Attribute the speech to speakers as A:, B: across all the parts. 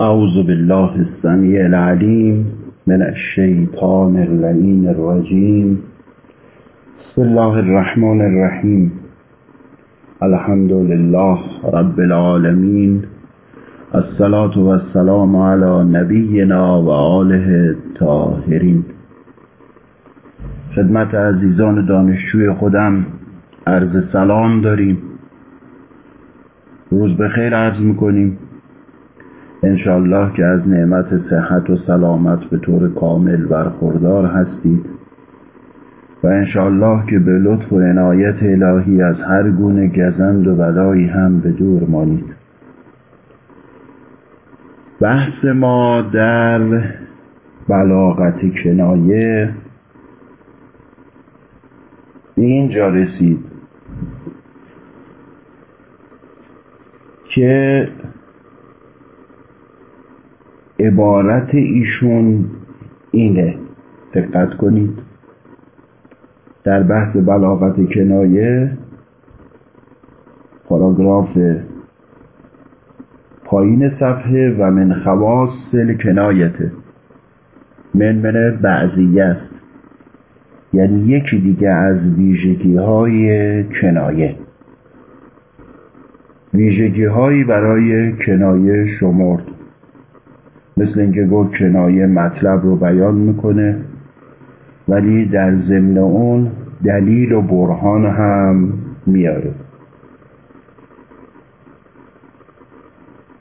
A: أعوذ بالله السميع العليم من الشيطان اللعين الرجيم. بسم الله الرحمن الرحيم. الحمد لله رب العالمين. الصلاة والسلام على نبينا و آله الطاهرین خدمت عزیزان دانشجوی خودم عرض سلام داریم. روز بخیر عرض می‌کنیم. انشالله که از نعمت صحت و سلامت به طور کامل برخوردار هستید و انشالله که به لطف و عنایت الهی از هر گونه گزند و بلایی هم به دور مانید. بحث ما در بلاغت کنایه. به اینجا رسید که عبارت ایشون اینه. دقت کنید. در بحث بلاغت کنایه پاراگراف پایین صفحه و من خواص کنایته من من بعضیه است. یعنی یکی دیگه از ویژگی های کنایه. ویژگی برای کنایه شمرد. مثل اینکه گفت کنایه مطلب رو بیان می‌کنه. ولی در ضمن اون دلیل و برهان هم میاره.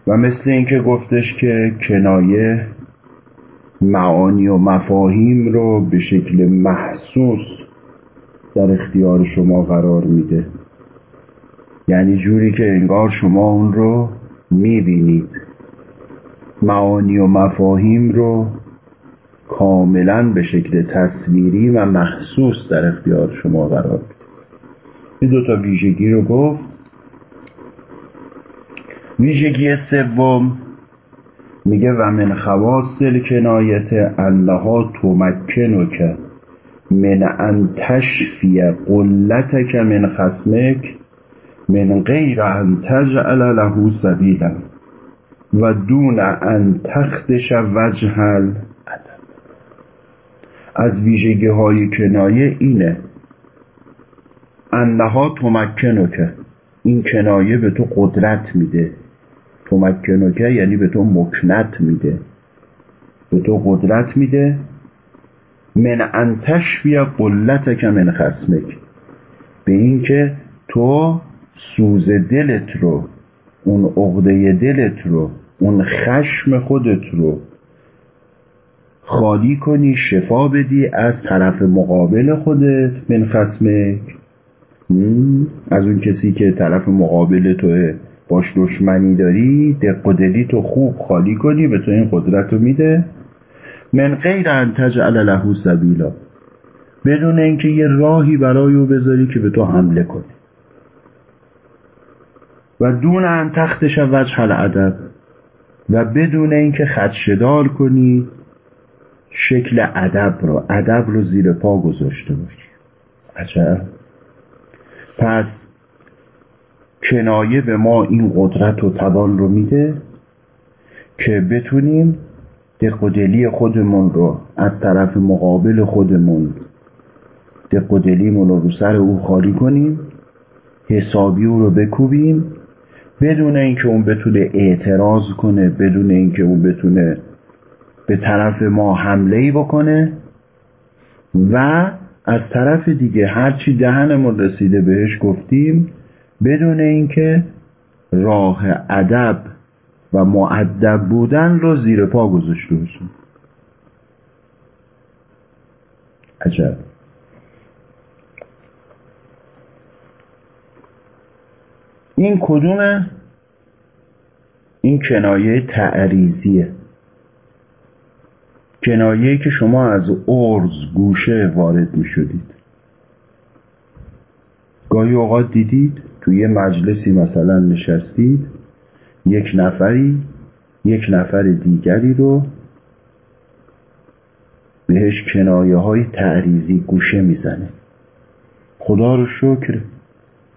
A: و مثل اینکه گفتش که کنایه معانی و مفاهیم رو به شکل محسوس در اختیار شما قرار میده. یعنی جوری که انگار شما اون رو می‌بینید. معانی و مفاهیم رو کاملا به شکل تصویری و محسوس در اختیار شما قرار میده این دوتا ویژگی رو گفت. ویژگی سوم میگه و من خواص کنایت انها تمکنک من ان تشفی قلتک من خسمک من غیر ان تجعل له سبیلا. و دون ان تختش وجه از ویژگی های کنایه اینه. انها تمکنکه این کنایه به تو قدرت میده. تمکنکه یعنی به تو مکنت میده. به تو قدرت میده. من انتش بیا قلتک من خسمک به اینکه تو سوز دلت رو اون عقده دلت رو اون خشم خودت رو خالی کنی شفا بدی از طرف مقابل خودت. من خسمک از اون کسی که طرف مقابل توه باش دشمنی داری دق و تو خوب خالی کنی به تو این قدرت رو میده. من غیر ان تجعل له سبیلا بدون اینکه یه راهی برای او بذاری که به تو حمله کنه. و دون ان تختش وجه الادب. و بدون اینکه خدشدار کنی شکل ادب رو ادب رو زیر پا گذاشته باشی. عجب. پس کنایه به ما این قدرت و توان رو میده که بتونیم دق و دلی خودمون رو از طرف مقابل خودمون دق و دلیمون رو رو سر او خالی کنیم حسابی او رو بکوبیم بدون اینکه اون بتونه اعتراض کنه بدون اینکه اون بتونه به طرف ما حمله ای بکنه و از طرف دیگه هرچی دهنمون رسیده بهش گفتیم بدون اینکه راه ادب و معدب بودن رو زیر پا گذاشته باشیم. عجب. این کدومه؟ این کنایه تعریزیه کنایه که شما از ارز گوشه وارد می شدید گاهی اوقات دیدید توی یه مجلسی مثلا نشستید یک نفری یک نفر دیگری رو بهش کنایه های تعریزی گوشه می‌زنه. خدا رو شکر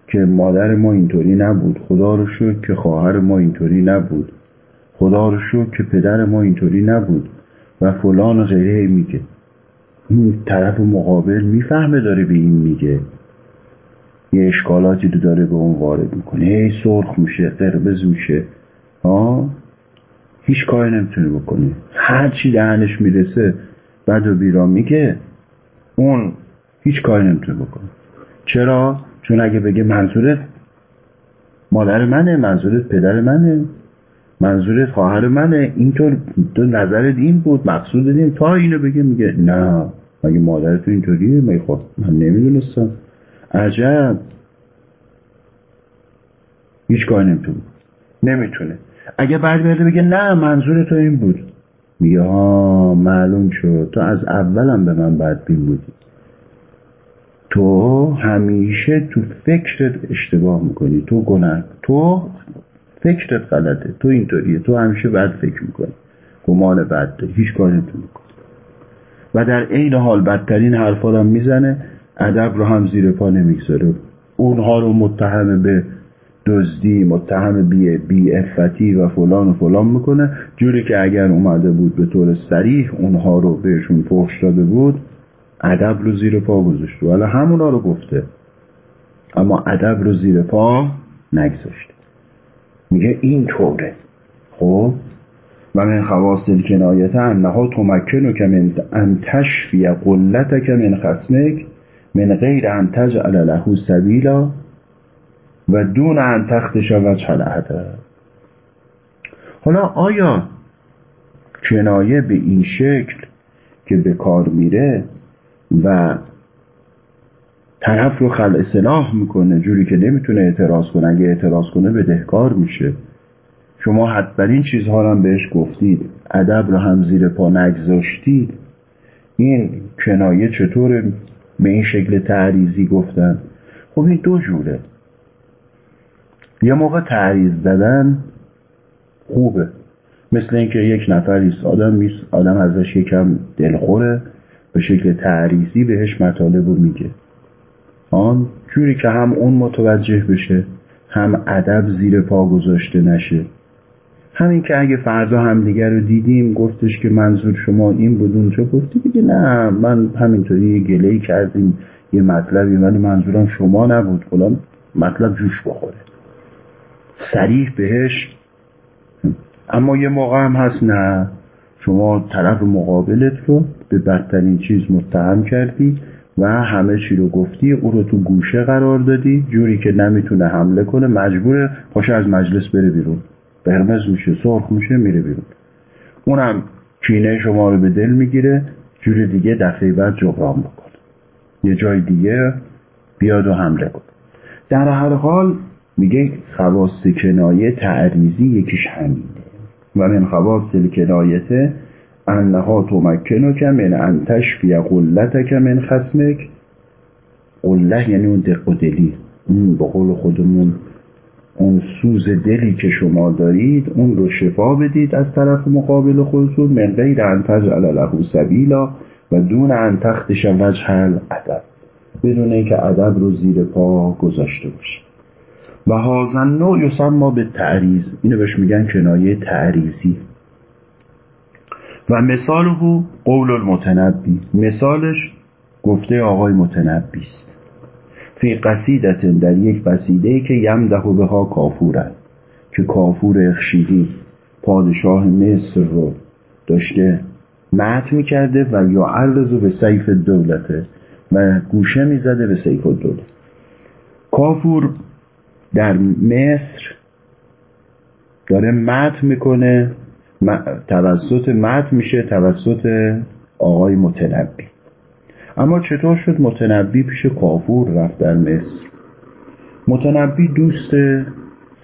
A: که مادر ما اینطوری نبود. خدا رو شکر که خواهر ما اینطوری نبود. خدا رو شکر که پدر ما اینطوری نبود و فلان و غیره میگه. این طرف مقابل می‌فهمه داره به این میگه. یه اشکالاتی رو داره به اون وارد می‌کنه. هی سرخ میشه قربز میشه. ها هیچ کاری نمی‌تونه بکنه. هر چی دهنش می‌رسه بد و بیرا میگه. اون هیچ کاری نمی‌تونه بکنه. چرا؟ چون اگه بگه منظورت مادر منه منظورت پدر منه منظورت خواهر منه اینطور تو نظرت این بود مقصود این تا اینو بگه میگه نه مگه مادر تو اینطوریه؟ می خب من نمی‌دونستم. عجب. هیچ کاری نمی‌تونه. نمی‌تونه. اگه برگرده بگه نه منظور تو این بود. میگه ها معلوم شد. تو از اولم به من بدبین بودی. تو همیشه تو فکرت اشتباه می‌کنی. تو گناه تو فکرت غلطه. تو اینطوریه. تو همیشه بد فکر می‌کنی. گمان بد داری. هیچ کاری نمی‌تونی و در عین حال بدترین حرفا رو می‌زنه. ادب رو هم زیر پا نمی‌گذاره. اونها رو متهم به دزدی متهم بی, بی افتی و فلان و فلان می‌کنه. جوری که اگر اومده بود به طور سریح اونها رو بهشون پخش داده بود ادب رو زیر پا گذاشته ولی همونا رو گفته. اما ادب رو زیر پا نگذاشته. میگه این طوره. خب؟ و من خواص الکنایت انها تمکن که من ان تشفی قلتک من خسمک من غیر ان تجعل له سبیلا و دون ان تختش وجه العدل حالا آیا کنایه به این شکل که به کار میره و طرف رو خل اصلاح می‌کنه جوری که نمی‌تونه اعتراض کنه. اگه اعتراض کنه بدهکار میشه. شما حتما این چیزها رو هم بهش گفتید. ادب رو هم زیر پا نگذاشتید. این کنایه چطور به این شکل تعریزی گفتن؟ خب این دو جوره. یه موقع تعریض زدن خوبه. مثل اینکه یک نفر آدم آدم ازش یکم دلخوره. به شکل تعریزی بهش مطالب رو میگه. آن جوری که هم اون متوجه بشه هم ادب زیر پا گذاشته نشه. همین که اگه فردا همدیگر رو دیدیم گفتش که منظور شما این بود اونجا گفتی بگه نه من همینطوری یه گله کردیم یه مطلبی ولی منظورم شما نبود. فلان مطلب جوش بخوره. سریح بهش. اما یه موقع هم هست نه. شما طرف مقابلت رو به بدترین چیز متهم کردی و همه چی رو گفتی او رو تو گوشه قرار دادی جوری که نمی‌تونه حمله کنه مجبور پاشه از مجلس بره بیرون. قرمز میشه سرخ میشه میره بیرون. اونم کینه شما رو به دل می‌گیره جور دیگه دفعه بعد جبران بکنه یه جای دیگه بیاد و حمله کن. در هر حال میگه خواست کنایه تعریزی یکیش همینه. و من خواست کنایته انها تمکنک من انتش فی قلتک من خسمک قله یعنی اون دق و دلی اون به قول خودمون اون سوز دلی که شما دارید اون رو شفا بدید از طرف مقابل خودتون. من غیر ان تجعل له سبیلا و دون ان تختش وجه الادب. بدون اینکه ادب رو زیر پا گذاشته باشه. و هازن نوع یسمى به تعریض. اینو بهش میگن کنایه تعریزی و مثاله قول المتنبی. مثالش گفته آقای متنبی است. فی قصیدت در یک قصیده که یمده به ها کافورن که کافور اخشیدی پادشاه مصر رو داشته مت می‌کرده و یا عرض به سیف دولته و گوشه می‌زده به سیف دولت کافور در مصر داره مت می‌کنه توسط مت میشه توسط آقای متنبی. اما چطور شد متنبی پیش کافور رفت در مصر؟ متنبی دوست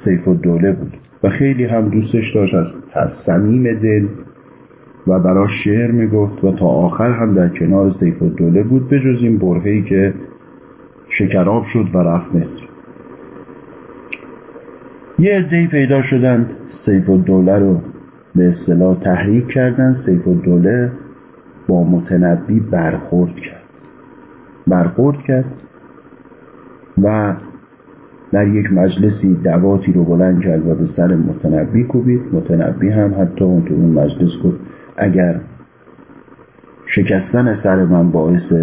A: سیف الدوله بود و خیلی هم دوستش داشت از صمیم دل و براش شعر می‌گفت و تا آخر هم در کنار سیف الدوله بود به جز این برهی که شکراب شد و رفت مصر. یه عدهای پیدا شدند سیف الدوله رو به اصطلاح تحریک کردن. سیف الدوله با متنبی برخورد کرد. برخورد کرد و در یک مجلسی دواتی رو بلند کرد و به سر متنبی کوبید. متنبی هم حتی اون تو اون مجلس گفت اگر شکستن سر من باعث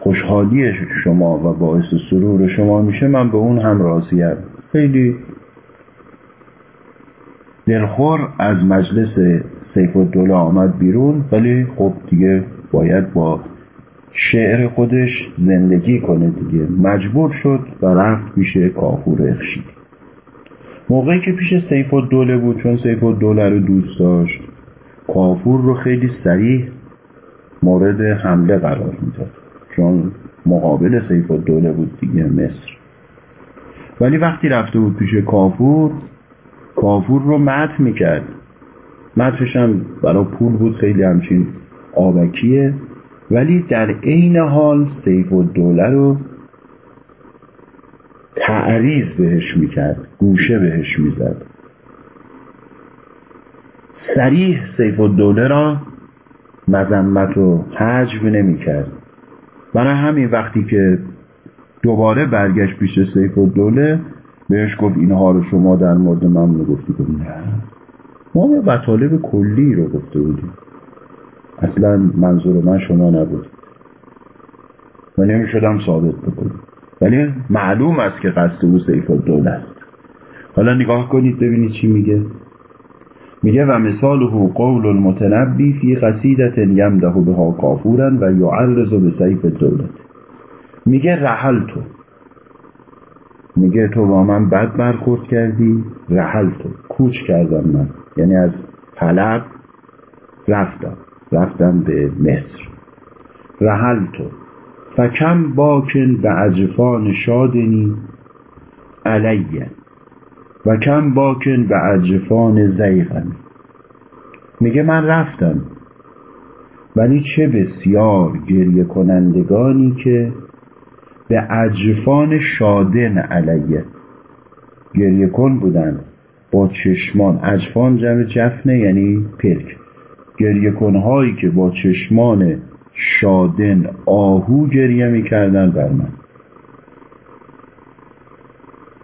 A: خوشحالی شما و باعث سرور شما میشه من به اون هم راضیم. دلخور از مجلس سیف الدوله آمد بیرون ولی خب دیگه باید با شعر خودش زندگی کنه دیگه. مجبور شد و رفت پیش کافور اخشید موقعی که پیش سیف الدوله بود چون سیف الدوله رو دوست داشت کافور رو خیلی سریع مورد حمله قرار می‌داد. چون مقابل سیف الدوله بود دیگه مصر. ولی وقتی رفته بود پیش کافور کافور رو مدح می‌کرد. مدحش هم برای پول بود خیلی همچین آبکیه. ولی در عین حال سیف الدوله رو تعریض بهش می‌کرد گوشه بهش می‌زد. سریح سیف الدوله را مذمت و حجب نمی‌کرد. برای همین وقتی که دوباره برگشت پیش سیف الدوله بهش گفت اینها رو شما در مورد من می‌گفتی گفت نه. ما یه مطالب کلی رو گفته بودیم. اصلا منظور من شما نبود. و نمی‌شدم ثابت بکنیم ولی معلوم است که قصد او سیف الدوله است. حالا نگاه کنید ببینید چی میگه. میگه و مثاله قول المتنبی فی قصیدت یمده بها کافورا و یعرض به سیف الدولت. میگه رحل تو. میگه تو با من بد برخورد کردی رحل تو. کوچ کردم من. یعنی از حلب رفتم. رفتم به مصر. رحل تو. فکم باکن به عجفان شادنی علیه. و کم باکن به عجفان زیغمی میگه من رفتم. ولی چه بسیار گریه کنندگانی که به عجفان شادن علیه. گریه کن بودن با چشمان. عجفان جمع جفنه یعنی پلک. گریه کنهایی که با چشمان شادن آهو گریه می‌کردن بر من.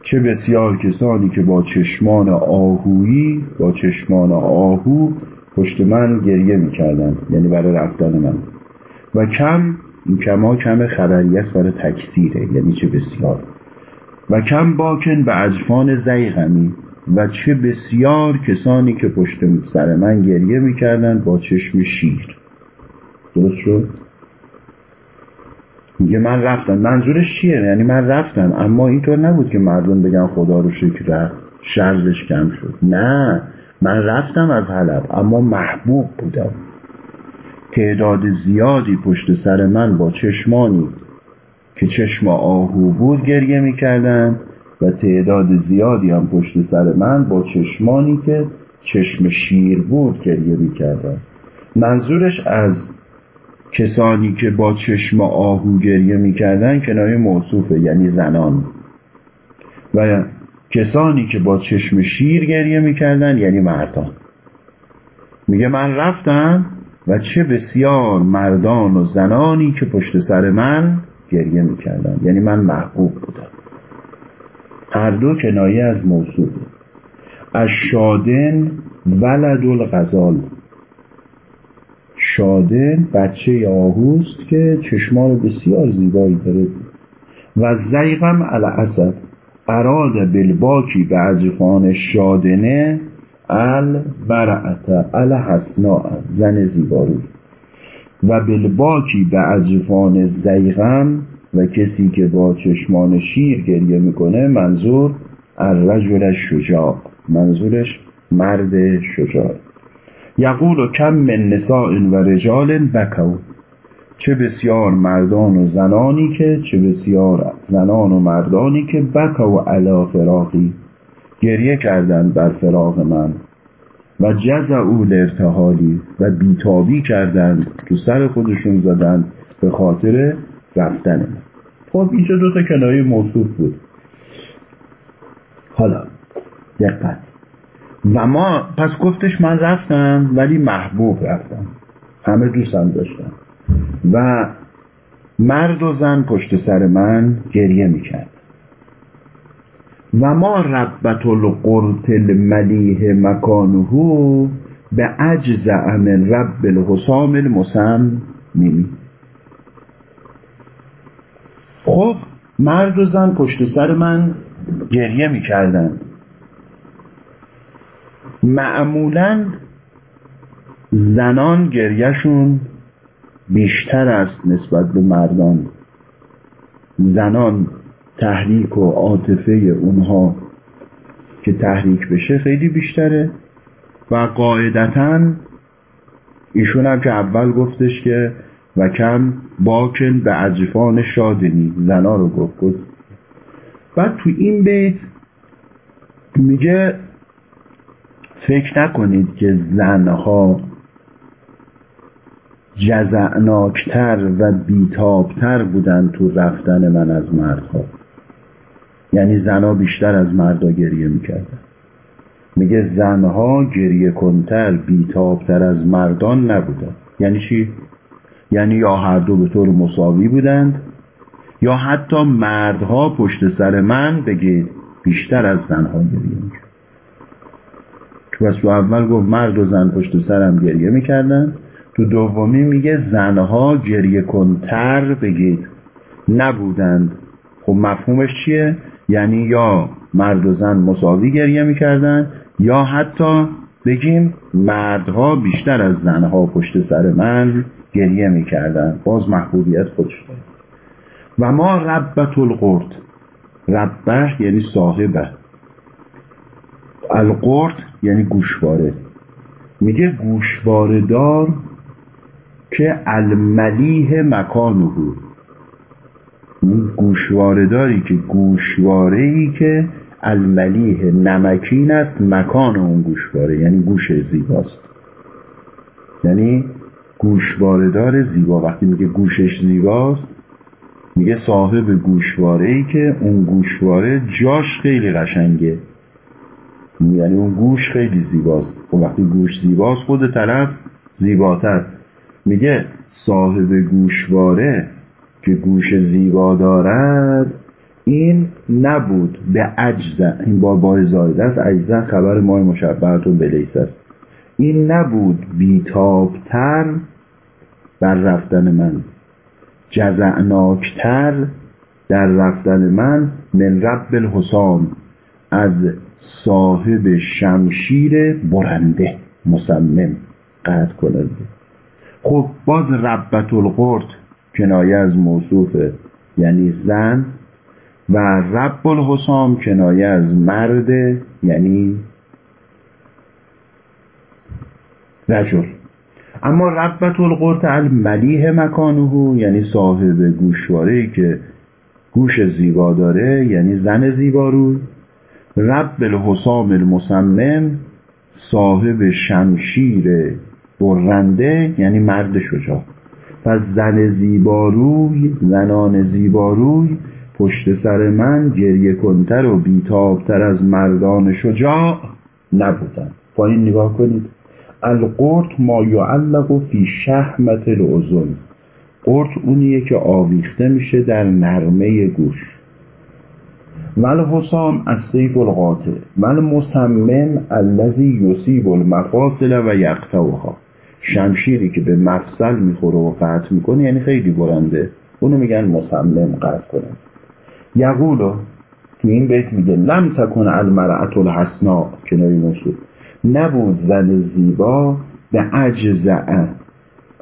A: چه بسیار کسانی که با چشمان آهویی با چشمان آهو پشت من گریه می‌کردن یعنی برای رفتن من. و کم این کما کم خبری است برای تکثیره یعنی چه بسیار. و کم باکن به عجفان زیغمی. و چه بسیار کسانی که پشت سر من گریه می‌کردن با چشم شیر. درست شد؟ میگه من رفتم. منظورش چیه؟ یعنی من رفتم. اما اینطور نبود که مردم بگن خدا رو شکر رفت. شرزش کم شد. نه. من رفتم از حلب اما محبوب بودم. تعداد زیادی پشت سر من با چشمانی که چشم آهو بود گریه می‌کردن و تعداد زیادی هم پشت سر من با چشمانی که چشم شیر بود گریه می‌کردن منظورش از کسانی که با چشم آهو گریه می‌کردن کنایه موصوفه یعنی زنان. و کسانی که با چشم شیر گریه می‌کردن یعنی مردان. میگه من رفتم و چه بسیار مردان و زنانی که پشت سر من گریه می‌کردن یعنی من محبوب بودم. هر دو کنایه از موصوفه از شادن ولد الغزال. شادن بچه آهوست که چشمان بسیار زیبایی داره. و زیغم الاسد. اراد بالباکی به عجفان شادنه ال برعت ال حسنا زن زیباروی و بالباکی به عجفان زیغم و کسی که با چشمان شیر گریه می‌کنه منظور الرجل شجاع منظورش مرد شجاع. یقول کم من نساء و رجال بکو چه بسیار مردان و زنانی که چه بسیار زنان و مردانی که بکو علا فراقی. گریه کردند بر فراق من و جزعو لارتحالی و بیتابی کردند تو سر خودشون زدند به خاطر رفتن من. خب اینجا دو تا کنایه موصوف بود. حالا دقت. و ما پس گفتش من رفتم ولی محبوب رفتم. همه دوستم داشتم و مرد و زن پشت سر من گریه می‌کرد. و ما ربت القرط الملیه مکانه به عجز من رب الحسام المسممی خب مرد و زن پشت سر من گریه می‌کردن. معمولا زنان گریهشون بیشتر است نسبت به مردان. زنان تحریک و عاطفه اونها که تحریک بشه خیلی بیشتره و قاعدتا ایشون هم که اول گفتش که و کم باکن به عجفان شادنی زنا رو گفت. گفت. بعد تو این بیت میگه فکر نکنید که زنها جزعناکتر و بیتابتر بودن تو رفتن من از مردها. یعنی زنها بیشتر از مردا گریه می‌کردن میگه زنها گریه کنتر بیتابتر از مردان نبودن. یعنی چی؟ یعنی یا هر دو به طور مساوی بودند یا حتی مردها پشت سر من بگید بیشتر از زنها گریه می‌کرد. تو اول گفت مرد و زن پشت سرم گریه می‌کردن. تو دومی میگه زنها گریه کنتر بگید نبودند. خب مفهومش چیه؟ یعنی یا مرد و زن مساوی گریه می‌کردن یا حتی بگیم مردها بیشتر از زنها پشت سر من گریه می‌کردن. باز محبوبیت خودش. داره و ما ربت القرد. ربه یعنی صاحبه القرد یعنی گوشواره. میگه گوشواره دار که الملیه مکانه گوشواره داری که گوشواره ای که الملیه نمکین است مکان اون گوشواره یعنی گوش زیباست. یعنی گوشواره دار زیبا. وقتی میگه گوشش زیباست میگه صاحب گوشواره ای که اون گوشواره جاش خیلی قشنگه. یعنی اون گوش خیلی زیباست. و خب وقتی گوش زیباست خود طرف زیباتر. میگه صاحب گوشواره که گوش زیبا دارد این نبود به عجزه این با بای زایده است. عجزه خبر مای مشبهتون بلیس است. این نبود بیتابتر بر رفتن من. جزعناکتر در رفتن من من رب الحسام از صاحب شمشیر برنده مسمم قطع کننده. خب باز ربت القرد کنایه از موصوف یعنی زن و رب الحسام کنایه از مرد یعنی رجل. اما ربت القرط الملیه مکانه یعنی صاحب گوشواره که گوش زیبا داره یعنی زن زیبا رو. رب الحسام المسمم صاحب شمشیر برنده یعنی مرد شجاع. پس زن زیباروی زنان زیباروی پشت سر من گریه کنتر و بیتابتر از مردان شجاع نبودن پایین نگاه کنید. القرط ما یعلق فی شحمت الاذن قرط اونیه که آویخته میشه در نرمه گوش. ول حسام از سیف القاطع ول مسمم الذی یصیب المفاصل و یقطعها. شمشیری که به مفصل می‌خوره و قطع می‌کنه یعنی خیلی برنده. اونو میگن مسمم قطع کنه یقولو تو این بیت میگه لم تکن المرأت الحسنا کناری موصول نبود زن زیبا به اجزعه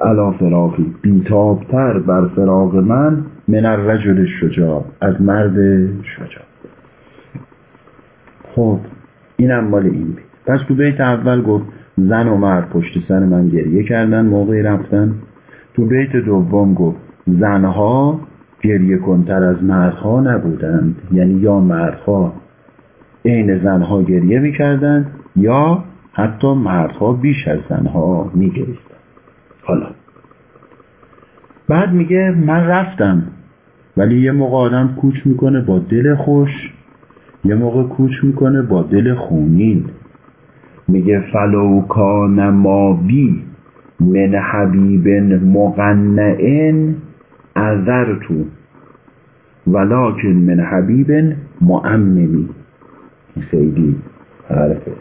A: علا فراقی بیتابتر بر فراق من من الرجل شجاع از مرد شجاع. خب اینم مال این بیت. پس تو بیت اول گفت زن و مرد پشت سر من گریه کردن موقعی رفتن. تو بیت دوم گفت زنها گریه کنتر از مردها نبودند. یعنی یا مردها عین زنها گریه می‌کردند یا حتی مردها بیش از زنها میگریستند حالا بعد میگه من رفتم ولی یه موقع آدم کوچ می‌کنه با دل خوش یه موقع کوچ می‌کنه با دل خونین. میگه فلو کان ما بی من حبیب مقنعن تو ولکن من حبیب معممی. خیلی حرفه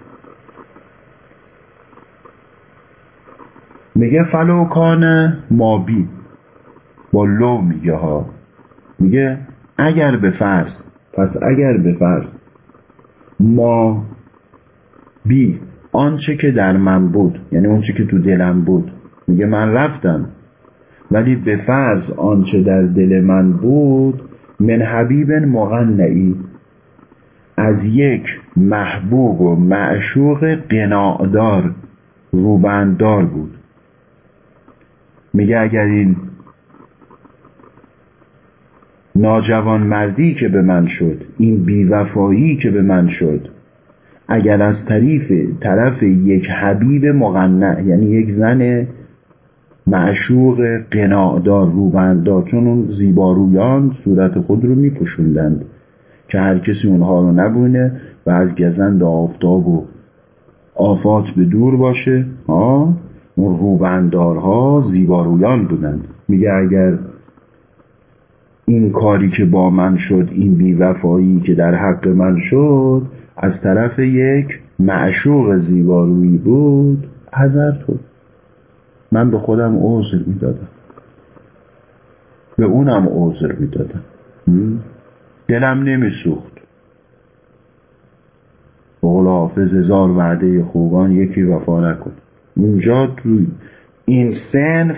A: میگه فلوکان مابی با لو میگه ها. میگه اگر به فرض پس اگر به فرض ما بی. آنچه که در من بود یعنی آنچه که تو دلم بود. میگه من رفتم. ولی به فرض آنچه در دل من بود من حبیب مغنعی. از یک محبوب و معشوق قناعدار روبندار بود. میگه اگر این ناجوان مردی که به من شد این بیوفایی که به من شد اگر از طریف طرف یک حبیب مغنع یعنی یک زن معشوق قناعدار روبندار چون اون زیبارویان صورت خود رو میپوشوندند که هر کسی اونها رو نبونه و از گزند آفتاب و آفات به دور باشه ها اون روبندارها زیبارویان بودند. میگه اگر این کاری که با من شد این بیوفایی که در حق من شد از طرف یک معشوق زیبارویی بود حذر تو من به خودم عذر می‌دادم. به اونم عذر می‌دادم. دلم نمیسوخت. بقول حافظ هزار وعده خوبان یکی وفا نکن. اونجا تو این سنف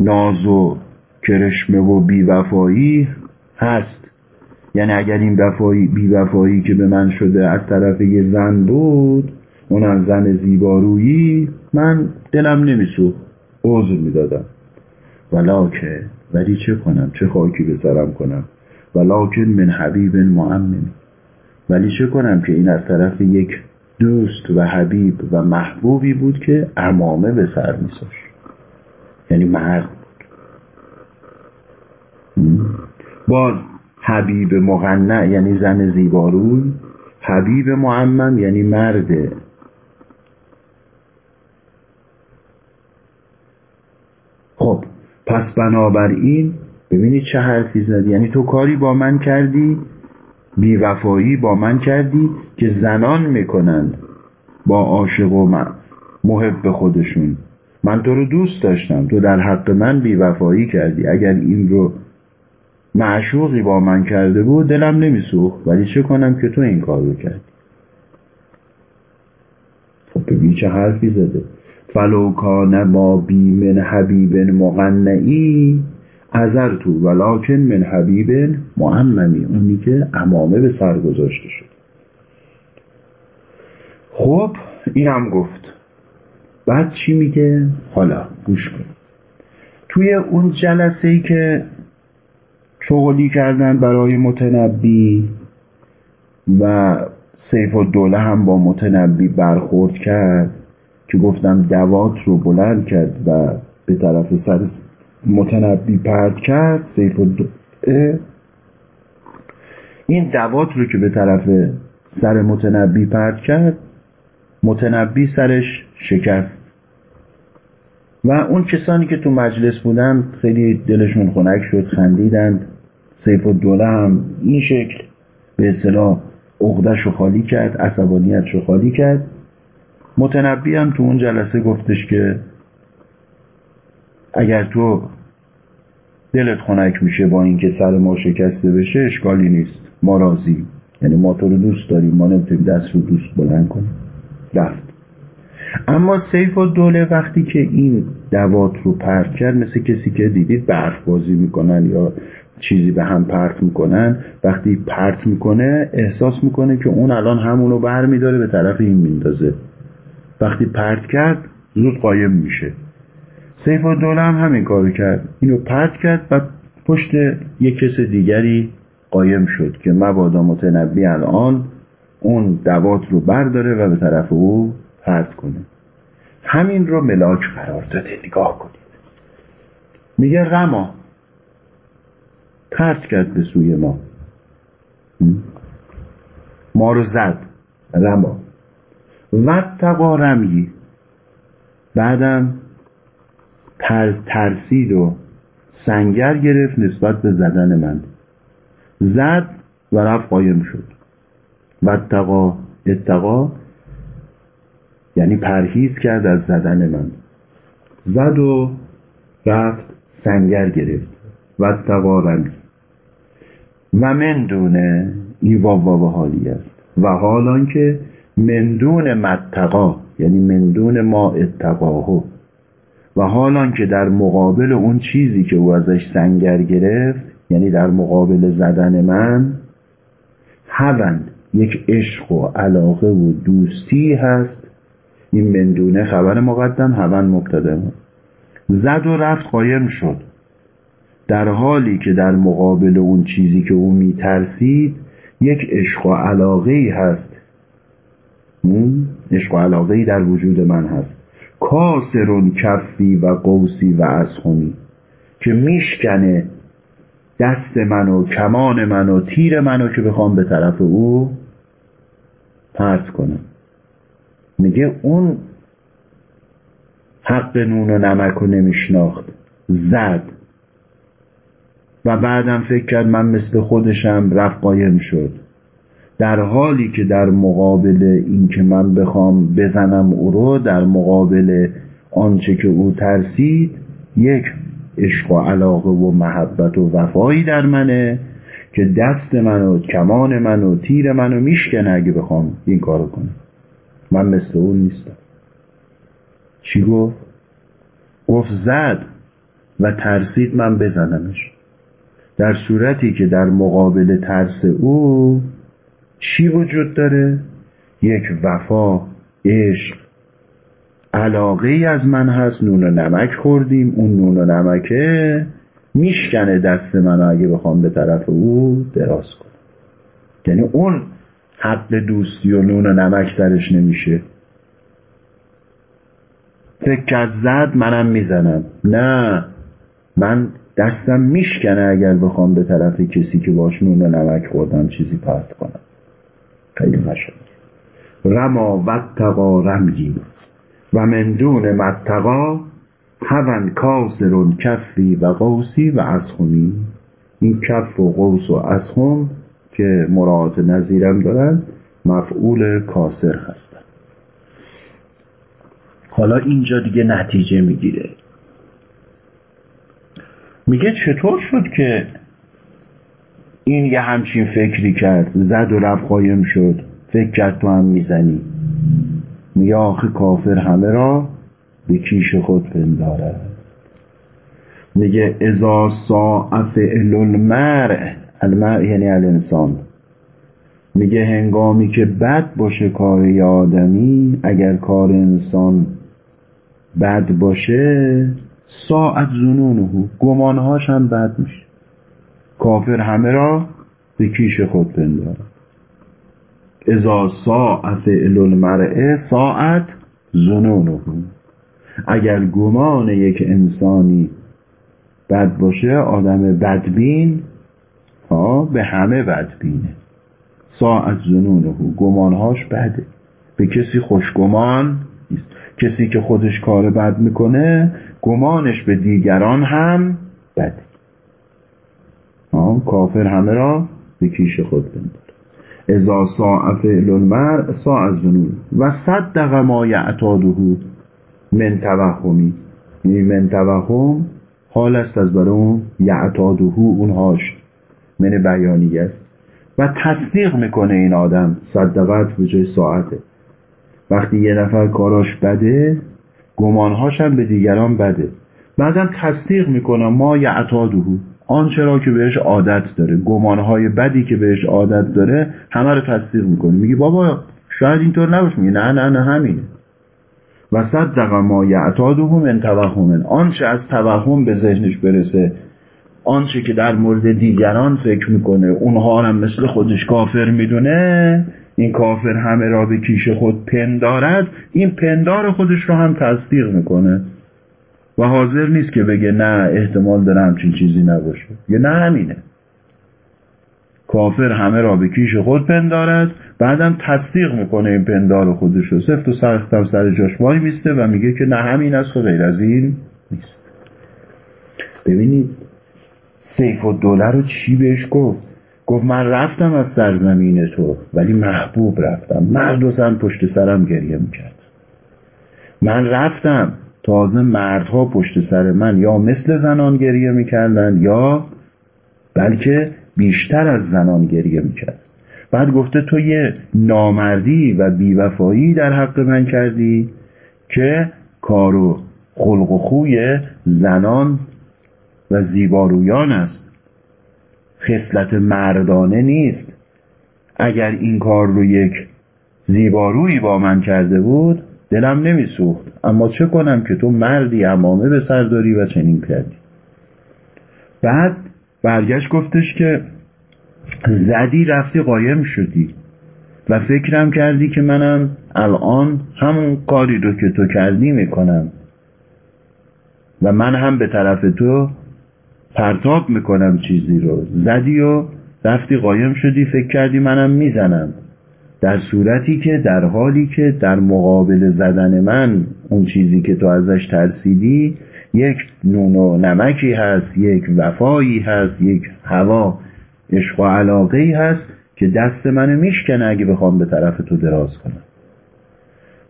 A: ناز و کرشمه و بیوفایی هست. یعنی اگر این وفایی بیوفایی که به من شده از طرف یه زن بود اونم زن زیبارویی من دلم نمیسوخت. عذر می‌دادم. ولاکه ولی چه کنم؟ چه خاکی به سرم کنم؟ ولاکن من حبیب معمم. ولی چه کنم که این از طرف یک دوست و حبیب و محبوبی بود که امامه به سر میساش یعنی مرد باز حبیب مغنع یعنی زن زیباروی حبیب معمم یعنی مرد. خب پس بنابراین ببینید چه حرفی زدی. یعنی تو کاری با من کردی بیوفایی با من کردی که زنان می‌کنند با عاشق و محب خودشون. من تو رو دوست داشتم. تو در حق من بیوفایی کردی. اگر این رو معشوقی با من کرده بود دلم نمیسوخت. ولی چه کنم که تو این کار رو کردی؟ خب ببین چه حرفی زده. فلو کان ما بی من حبیب مغنعی ازر تو ولکن من حبیب معممی اونی که امامه به سر گذاشته شد. خب این هم گفت. بعد چی میگه؟ حالا گوش کن. توی اون جلسه ای که چغلی کردن برای متنبی و سیف و دوله هم با متنبی برخورد کرد که گفتم دوات رو بلند کرد و به طرف سر متنبی پرد کرد سیف و دوله این دوات رو که به طرف سر متنبی پرد کرد متنبی سرش شکست. و اون کسانی که تو مجلس بودن خیلی دلشون خنک شد خندیدند. سیف الدوله هم این شکل. به اصطلاح عقدش رو خالی کرد عصبانیت رو خالی کرد. متنبی هم تو اون جلسه گفتش که اگر تو دلت خنک میشه با اینکه سر ما شکسته بشه اشکالی نیست. ما راضی. یعنی ما تو رو دوست داریم ما نمی‌تونیم دست رو دوست بلند کنیم. رفت. اما سیف و دوله وقتی که این دوات رو پرت کرد مثل کسی که دیدید برف بازی می‌کنن یا چیزی به هم پرت می‌کنن وقتی پرت می‌کنه احساس می‌کنه که اون الان همونو بر میداره به طرف این میندازه. وقتی پرت کرد زود قایم میشه. سیف و دوله هم همین کارو کرد. اینو پرت کرد و پشت یک کس دیگری قایم شد که مبادا متنبی الان اون دوات رو برداره و به طرف او پرت کنه. همین رو ملاک قرار داده. نگاه کنید. میگه رما پرت کرد به سوی ما. ما رو زد. رما و تقا رمی. بعدم ترس ترسید و سنگر گرفت نسبت به زدن من. زد و رفت قایم شد. و اتقا. اتقا یعنی پرهیز کرد از زدن من. زد و رفت سنگر گرفت. و رمی. و من دونه این واو حالی است. و حالان که مندون متقا یعنی مندون ما اتقاهو. و حالان که در مقابل اون چیزی که او ازش سنگر گرفت یعنی در مقابل زدن من هون یک عشق و علاقه و دوستی هست. این مندونه خبر مقدم هون مبتده زد و رفت قایم شد. در حالی که در مقابل اون چیزی که او میترسید یک عشق و علاقه ای هست عشق و علاقه ای در وجود من هست. کاسرون کفی و قوسی و اسخمی که میشکنه دست منو کمان منو تیر منو که بخوام به طرف او پرت کنم. میگه اون حق نون و نمک رو نمیشناخت. زد. و بعدم فکر کرد من مثل خودشم رفت قایم شد. در حالی که در مقابل این که من بخوام بزنم او رو در مقابل آنچه که او ترسید یک عشق و علاقه و محبت و وفایی در منه که دست منو کمان منو تیر منو میشکنه اگه بخوام این کارو کنم. من مثل اون نیستم. چی گفت؟ گفت زد و ترسید من بزنمش. در صورتی که در مقابل ترس او چی وجود داره؟ یک وفا عشق. علاقه ای از من هست نون و نمک خوردیم. اون نون و نمکه میشکنه دست من اگه بخوام به طرف او دراز کنم. یعنی اون حق دوستی و نون و نمک سرش نمیشه. فکر زد منم می‌زنم. نه من دستم میشکنه اگر بخوام به طرف کسی که باش نون و نمک خوردم چیزی پرت کنم. خیلی نشد رما وتقا رمجی و من دون متقا هون کاسرون کفی و قوسی و اسخمی این کف و قوس و اسخم که مراعات نظیرم دارن مفعول کاسر هستن. حالا اینجا دیگه نتیجه می‌گیره. میگه چطور شد که این یه همچین فکری کرد؟ زد و رفت قایم شد. فکر کرد تو هم می‌زنی. میگه آخه کافر همه را به کیش خود پنداره. میگه ازا ساعت المرء المرء یعنی الانسان. میگه هنگامی که بد باشه کار آدمی اگر کار انسان بد باشه ساعت زنونه گمانهاش هم بد میشه. کافر همه را به کیش خود پنداره ازا ساعت المرء ساعت زنونه اگر گمان یک انسانی بد باشه آدم بدبین ها به همه بدبینه. ساعت زنونه گمانهاش بده. به کسی خوشگمان نیست. کسی که خودش کار بد می‌کنه گمانش به دیگران هم بده. کافر همه را به کیش خود بندار ازا ساعت فعل المر ساعت زنون و صدق ما یعتاده من توهمی یعنی من توهم حال است از برای اون یعتاده اونهاش من بیانی است. و تصدیق می‌کنه این آدم. صدقت به جای ساعته. وقتی یه نفر کاراش بده گمانهاش هم به دیگران بده. بعدم تصدیق می‌کنه ما یعتاده آنچه را که بهش عادت داره. گمانهای بدی که بهش عادت داره همه رو تصدیق می‌کنه. میگی بابا شاید اینطور نباشه. میگه نه نه نه همینه. و صدق ما یعتاده من توهم آنچه از توهم به ذهنش برسه آنچه که در مورد دیگران فکر می‌کنه اونها هم مثل خودش کافر می‌دونه این کافر همه را به کیش خود پندارد این پندار خودش رو هم تصدیق می‌کنه. و حاضر نیست که بگه نه احتمال داره همچین چیزی نباشه. یه نه همینه. کافر همه را به کیش خود پندارد بعدم تصدیق می‌کنه این پندار خودش رو. سفت و سختم سر جاش وای میسته و میگه که نه همین است و غیر از این نیست. ببینید سیف و دوله رو چی بهش گفت؟ گفت من رفتم از سرزمین تو ولی محبوب رفتم. مرد و زن پشت سرم گریه می‌کرد. من رفتم. تازه مردها پشت سر من یا مثل زنان گریه می‌کردن یا بلکه بیشتر از زنان گریه می‌کرد. بعد گفته تو یه نامردی و بیوفایی در حق من کردی که کار و خلق و خوی زنان و زیبارویان است. خصلت مردانه نیست. اگر این کار رو یک زیبارویی با من کرده بود دلم نمیسوخت. اما چه کنم که تو مردی امامه به سر داری و چنین کردی؟ بعد برگشت گفتش که زدی رفتی قایم شدی و فکرم کردی که منم الان همون کاری رو که تو کردی می‌کنم. و من هم به طرف تو پرتاب می‌کنم چیزی رو. زدی و رفتی قایم شدی فکر کردی منم می‌زنم. در صورتی که در حالی که در مقابل زدن من اون چیزی که تو ازش ترسیدی یک نون و نمکی هست یک وفایی هست یک هوا عشق و علاقه ای هست که دست منو میشکنه اگه بخوام به طرف تو دراز کنم.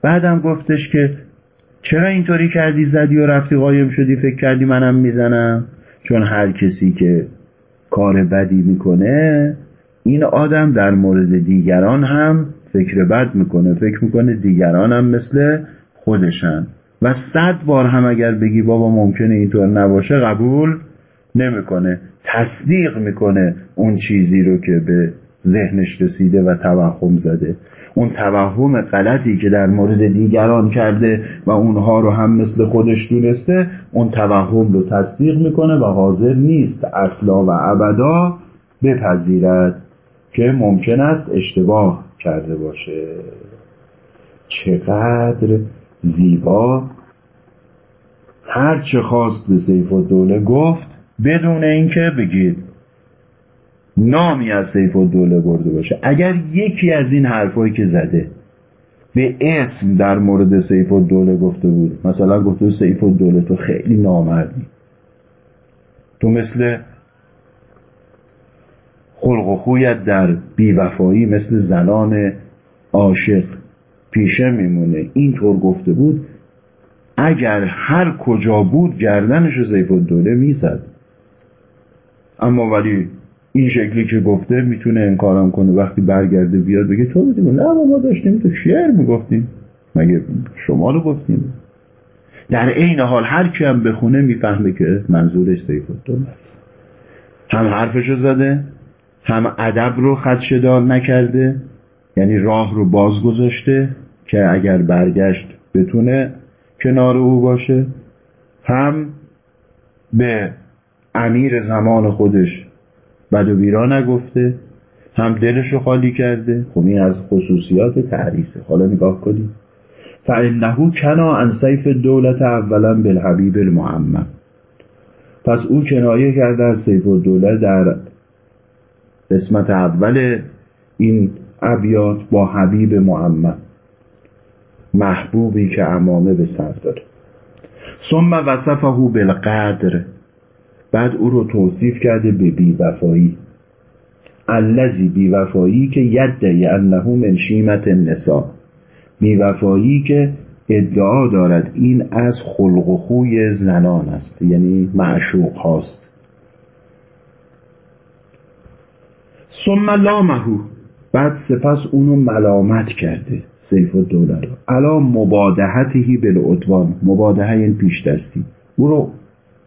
A: بعدم گفتش که چرا اینطوری کردی؟ زدی و رفتی قایم شدی فکر کردی منم می‌زنم؟ چون هر کسی که کار بدی می‌کنه این آدم در مورد دیگران هم فکر بد می‌کنه. فکر می‌کنه دیگران هم مثل خودشن. و صد بار هم اگر بگی بابا ممکنه اینطور نباشه قبول نمی‌کنه. تصدیق می‌کنه اون چیزی رو که به ذهنش رسیده و توهم زده. اون توهم غلطی که در مورد دیگران کرده و اونها رو هم مثل خودش دونسته اون توهم رو تصدیق می‌کنه و حاضر نیست اصلا و ابدا بپذیرد که ممکن است اشتباه کرده باشه. چقدر زیبا! هر چه خواست به سیف و دوله گفت بدون اینکه بگید نامی از سیف و دوله برده باشه. اگر یکی از این حرفایی که زده به اسم در مورد سیف و دوله گفته بود مثلا گفته سیف و دوله تو خیلی نامردی. تو مثل خلق و خویت در بیوفایی مثل زنان عاشق پیشه میمونه. اینطور گفته بود اگر هر کجا بود گردنش زیف دوله می‌زد. اما ولی این شکلی که گفته می‌تونه انکارم کنه. وقتی برگرده بیاد بگه تو بودیم نه ما داشتیم تو شعر می‌گفتیم. مگه شما رو گفتیم؟ در عین حال هر کی هم بخونه می‌فهمه که منظورش سیف است هم حرفشو زده هم ادب رو خدشدار نکرده یعنی راه رو باز گذاشته که اگر برگشت بتونه کنار او باشه. هم به امیر زمان خودش بد و بیرا نگفته هم دلش رو خالی کرده. خب این از خصوصیات تعریسه حالا نگاه کنید فانه کنا ان سیف دولت اولا بالحبیب المحمد پس او کنایه کرده از سیف الدوله در قسمت اول این ابیات با حبیب محمد محبوبی که امامه به سر داره. ثم وصفه بالقدر. بعد او رو توصیف کرده به بیوفایی. الذی بیوفایی که یدعی انه من شیمت النساء. بیوفایی که ادعا دارد این از خلق و خوی زنان است یعنی معشوق هاست. ثم لامهو بعد سپس اونو ملامت کرده سیف و دوله علا مبادهتهی بالعدوان. مبادهه این پیش دستی. او رو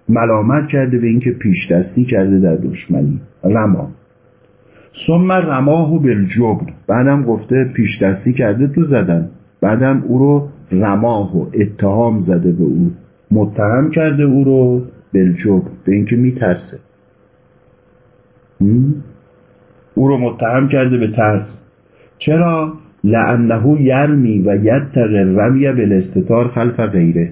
A: ملامت کرده به اینکه پیش دستی کرده در دشمنی. رما. ثم رماهو بالجبن. بعدم گفته پیش دستی کرده تو زدن. بعدم او رو رماه و اتهام زده به او. متهم کرده او رو بالجبن به اینکه میترسه. او رو متهم کرده به ترس. چرا؟ لعنه یرمی و یتق رمی بالاستتار خلف غیره.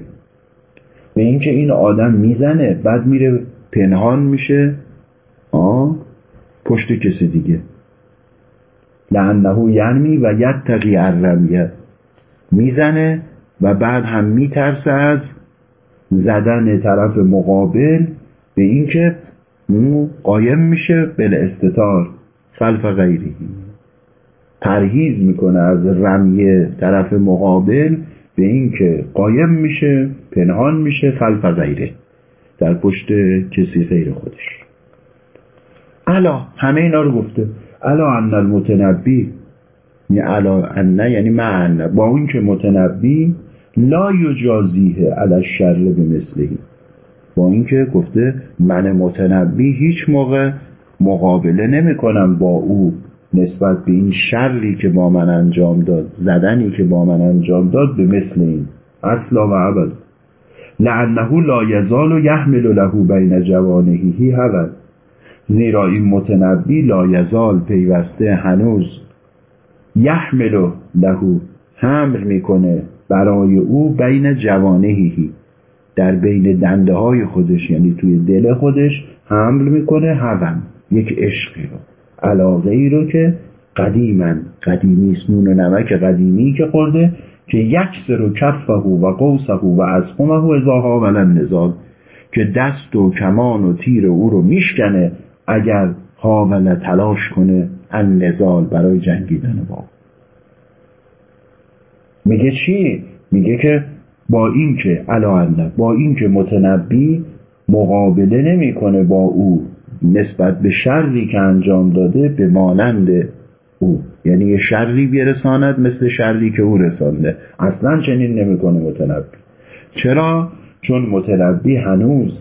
A: به اینکه این آدم می‌زنه بعد میره پنهان میشه. آه پشت کسی دیگه. لعنه یرمی و یتقی الرمیه می‌زنه و بعد هم میترسه از زدن طرف مقابل به اینکه قایم میشه بل استتار. خلف غیره. پرهیز می‌کنه از رمی طرف مقابل به اینکه قایم میشه پنهان میشه خلف غیره در پشت کسی غیر خودش. الا همه اینا رو گفته. الا ان المتنبی. یعنی الا ان یعنی معن با اون که متنبی لا یجازیه علی الشر به با اینکه گفته من متنبی هیچ موقع مقابله نمی کنم با او. نسبت به این شری که با من انجام داد زدنی که با من انجام داد به مثل این. اصلا و ابد لعنه لا یزال یحمل له بین جوانهی هود زیرا این متنبی لا یزال پیوسته هنوز. یحمل له حمل می‌کنه برای او بین جوانهی. در بین دنده های خودش یعنی توی دل خودش حمل می‌کنه هون یک عشقی رو. علاقه ای رو که قدیمن قدیمی نون و نمک قدیمی که خورده که یک سر و کفه و قوسه و اسقمه ازاها ولن نزال که دست و کمان و تیر او رو میشکنه اگر حاول تلاش کنه ان نزال برای جنگیدن با میگه چی؟ میگه که با اینکه علا با اینکه متنبی مقابله نمی‌کنه با او نسبت به شری که انجام داده به مانند او. یعنی یه شری برساند مثل شری که او رسانده. اصلا چنین نمی‌کنه متنبی. چرا؟ چون متنبی هنوز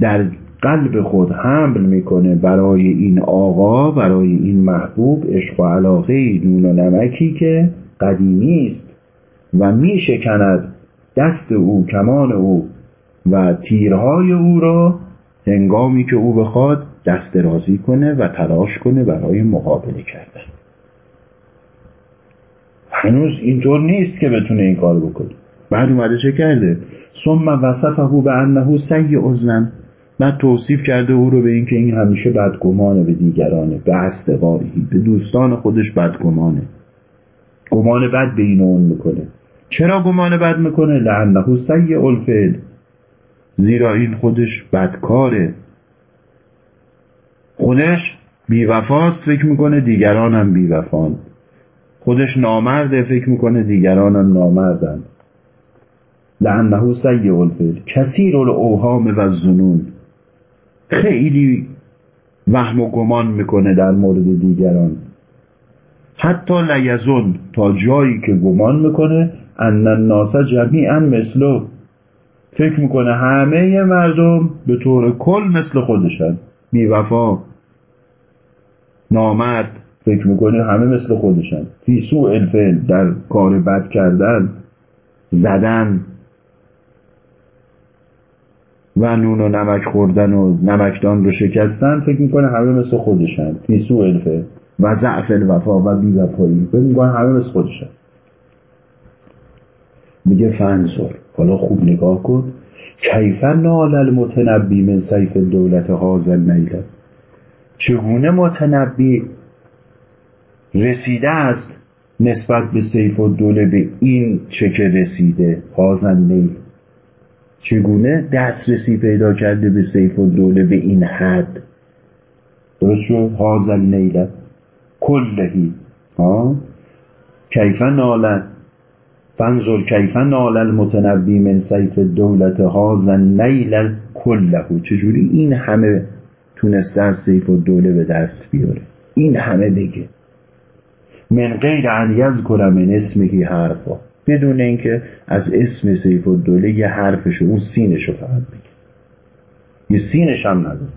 A: در قلب خود حمل می‌کنه برای این آقا برای این محبوب عشق و علاقه نون و نمکی که قدیمی است و میشکند دست او کمان او و تیرهای او را هنگامی که او بخواد دست رازی کنه و تلاش کنه برای مقابله کردن. هنوز اینطور نیست که بتونه این کار بکنه. بعد اومده چه کرده؟ ثم وصفه به انه سی ازن بعد توصیف کرده او رو به اینکه این همیشه بدگمانه به دیگرانه به استقاهی به دوستان خودش بدگمانه. گمان بد به این اون می‌کنه. چرا گمان بد می‌کنه؟ لعنه سی الفعل. زیرا این خودش بدکاره. خودش بیوفاست فکر می‌کنه دیگرانم بیوفان خودش نامرده فکر می‌کنه دیگرانم نامردن لعنه سیع الفعل. کثیر الاوهام و زنون خیلی وهم و گمان می‌کنه در مورد دیگران. حتی لیزون تا جایی که گمان می‌کنه ان الناس جمیعا مثلو فکر می‌کنه همه مردم به طور کل مثل خودشن. بیوفا نامرد. فکر می‌کنه همه مثل خودشن. فی سوء الفعل در کار بد کردن. زدن. و نون و نمک خوردن و نمکدان رو شکستن فکر می‌کنه همه مثل خودشن. فی سوء الفعل. و ضعف الوفا و بیوفایی. فکر می‌کنه همه مثل خودشن. میگه فنزور. حالا خوب نگاه کن. کیف نال المتنبی من سیف دولت هازل نیله چگونه متنبی رسیده است نسبت به سیف و دوله به این چه که رسیده؟ هازن نیل چگونه دسترسی پیدا کرده به سیف و دوله به این حد؟ درست شد؟ هازل نیله کلهی. ها؟ نالت فنظر کیف نال المتنبی من سیف دولت هازن نیل کله. چجوری این همه تونسته از سیف و دوله به دست بیاره؟ این همه بگه من غیر ان یذکر من اسمهی حرفا. بدون اینکه از اسم سیف و دوله یه حرفشو اون سینشو فقط بگه. یه سینش هم نداره.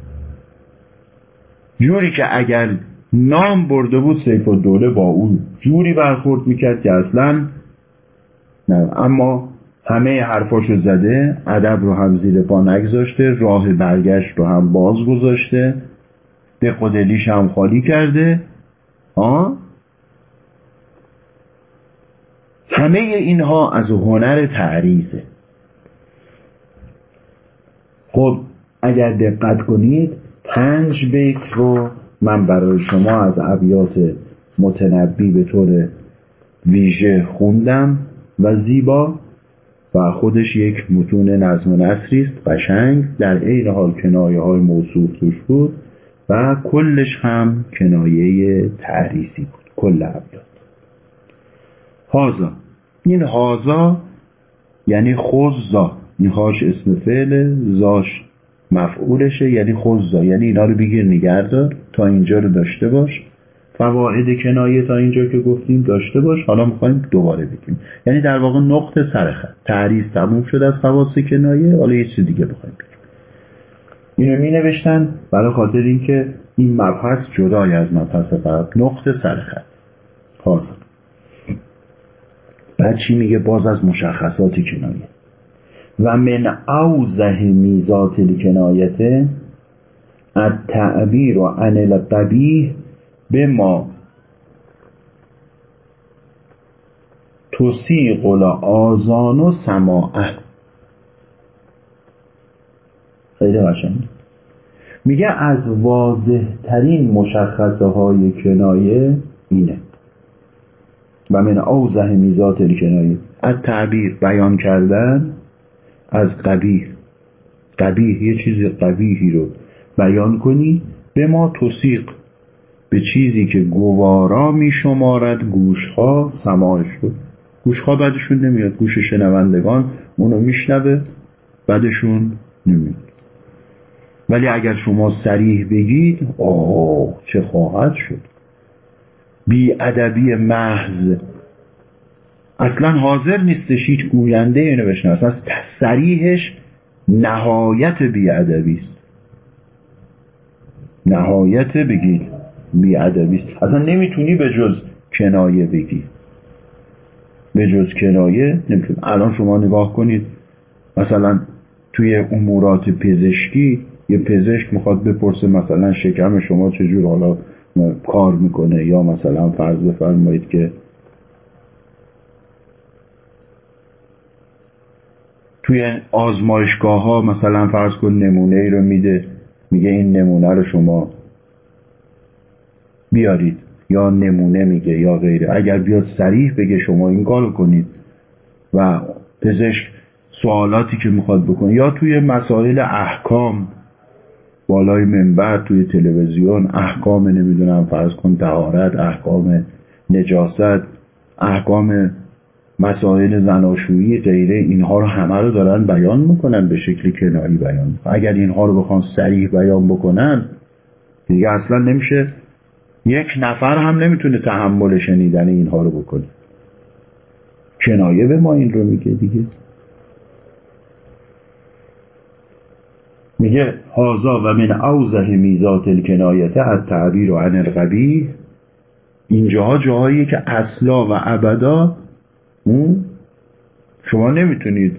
A: جوری که اگر نام برده بود سیف و دوله با اون جوری برخورد می‌کرد که اصلا اما همه حرفاشو زده ادب رو هم زیر پا نگذاشته راه برگشت رو هم باز گذاشته به دلیش هم خالی کرده. آه؟ همه اینها از هنر تعریزه خب اگر دقت کنید پنج بیت رو من برای شما از ابیات متنبی به طور ویژه خوندم. و زیبا و خودش یک متون نظم و نصری است قشنگ. در عین حال کنایه های موصوف توش بود و کلش هم کنایه تعریسی بود. کل ابیات. هازا این هازا یعنی خوزا این هاش اسم فعل زاش مفعولشه یعنی خوزا یعنی اینا رو بگیر نگردار تا اینجا رو داشته باش. فواید کنایه تا اینجا که گفتیم داشته باش. حالا می‌خوایم دوباره بگیم. یعنی در واقع نقطه سرخط تعریض تموم شد از خواص کنایه. حالا یه چیز دیگه بخوایم بگیم. اینو می نوشتن برای خاطر اینکه این مبحث جدای از مبحث قبل نقطه سرخط حاضر. بعد چی میگه؟ باز از مشخصات کنایه. و من اوزه میزات الکنایته التعبیر عن القبیح به ما تسیق آزان و سماعه. خیلی قشنگ. میگه از واضح ترین مشخصه های کنایه اینه. و من اوزه میزات کنایه از تعبیر بیان کردن از قبیح. قبیح یه چیز قبیحی رو بیان کنی به ما توسیق به چیزی که گوارا می شمارد گوشها سماعش رو گوشها بعدشون نمیاد. گوش شنوندگان اونو میشنوه بعدشون نمیاد. ولی اگر شما سریح بگید آه چه خواهد شد. بی ادبی محض. اصلا حاضر نیستش هیچ گوینده اینو بشنوه. اصلا سریحش نهایت بی ادبی است. نهایت بگید. بی ادبی است اصلا نمی‌تونی به جز کنایه بگی. به جز کنایه نمی‌تونی. الان شما نگاه کنید. مثلا توی امورات پزشکی یه پزشک می‌خواد بپرسه مثلا شکم شما چجور حالا کار می‌کنه یا مثلا فرض بفرمایید که توی آزمایشگاه ها مثلا فرض کن نمونه ای رو میده. میگه این نمونه رو شما بیارید. یا نمونه میگه یا غیره. اگر بیاد سریح بگه شما این کارو کنید. و پزشک سوالاتی که می‌خواد بکنه. یا توی مسائل احکام بالای منبر توی تلویزیون احکام نمی‌دونم فرض کن تهارت احکام نجاست احکام مسائل زناشویی غیره اینها رو همه رو دارن بیان می‌کنن به شکل کنایی بیان اگر اینها رو بخوان سریح بیان بکنن دیگه اصلا نمیشه یک نفر هم نمی‌تونه تحمل شنیدن اینها رو بکنه. کنایه به ما این رو میگه دیگه. میگه هازا و من اوزه میزات الکنایته از تعبیر و عن القبیح. اینجاها جاهایی که اصلا و ابدا شما نمی‌تونید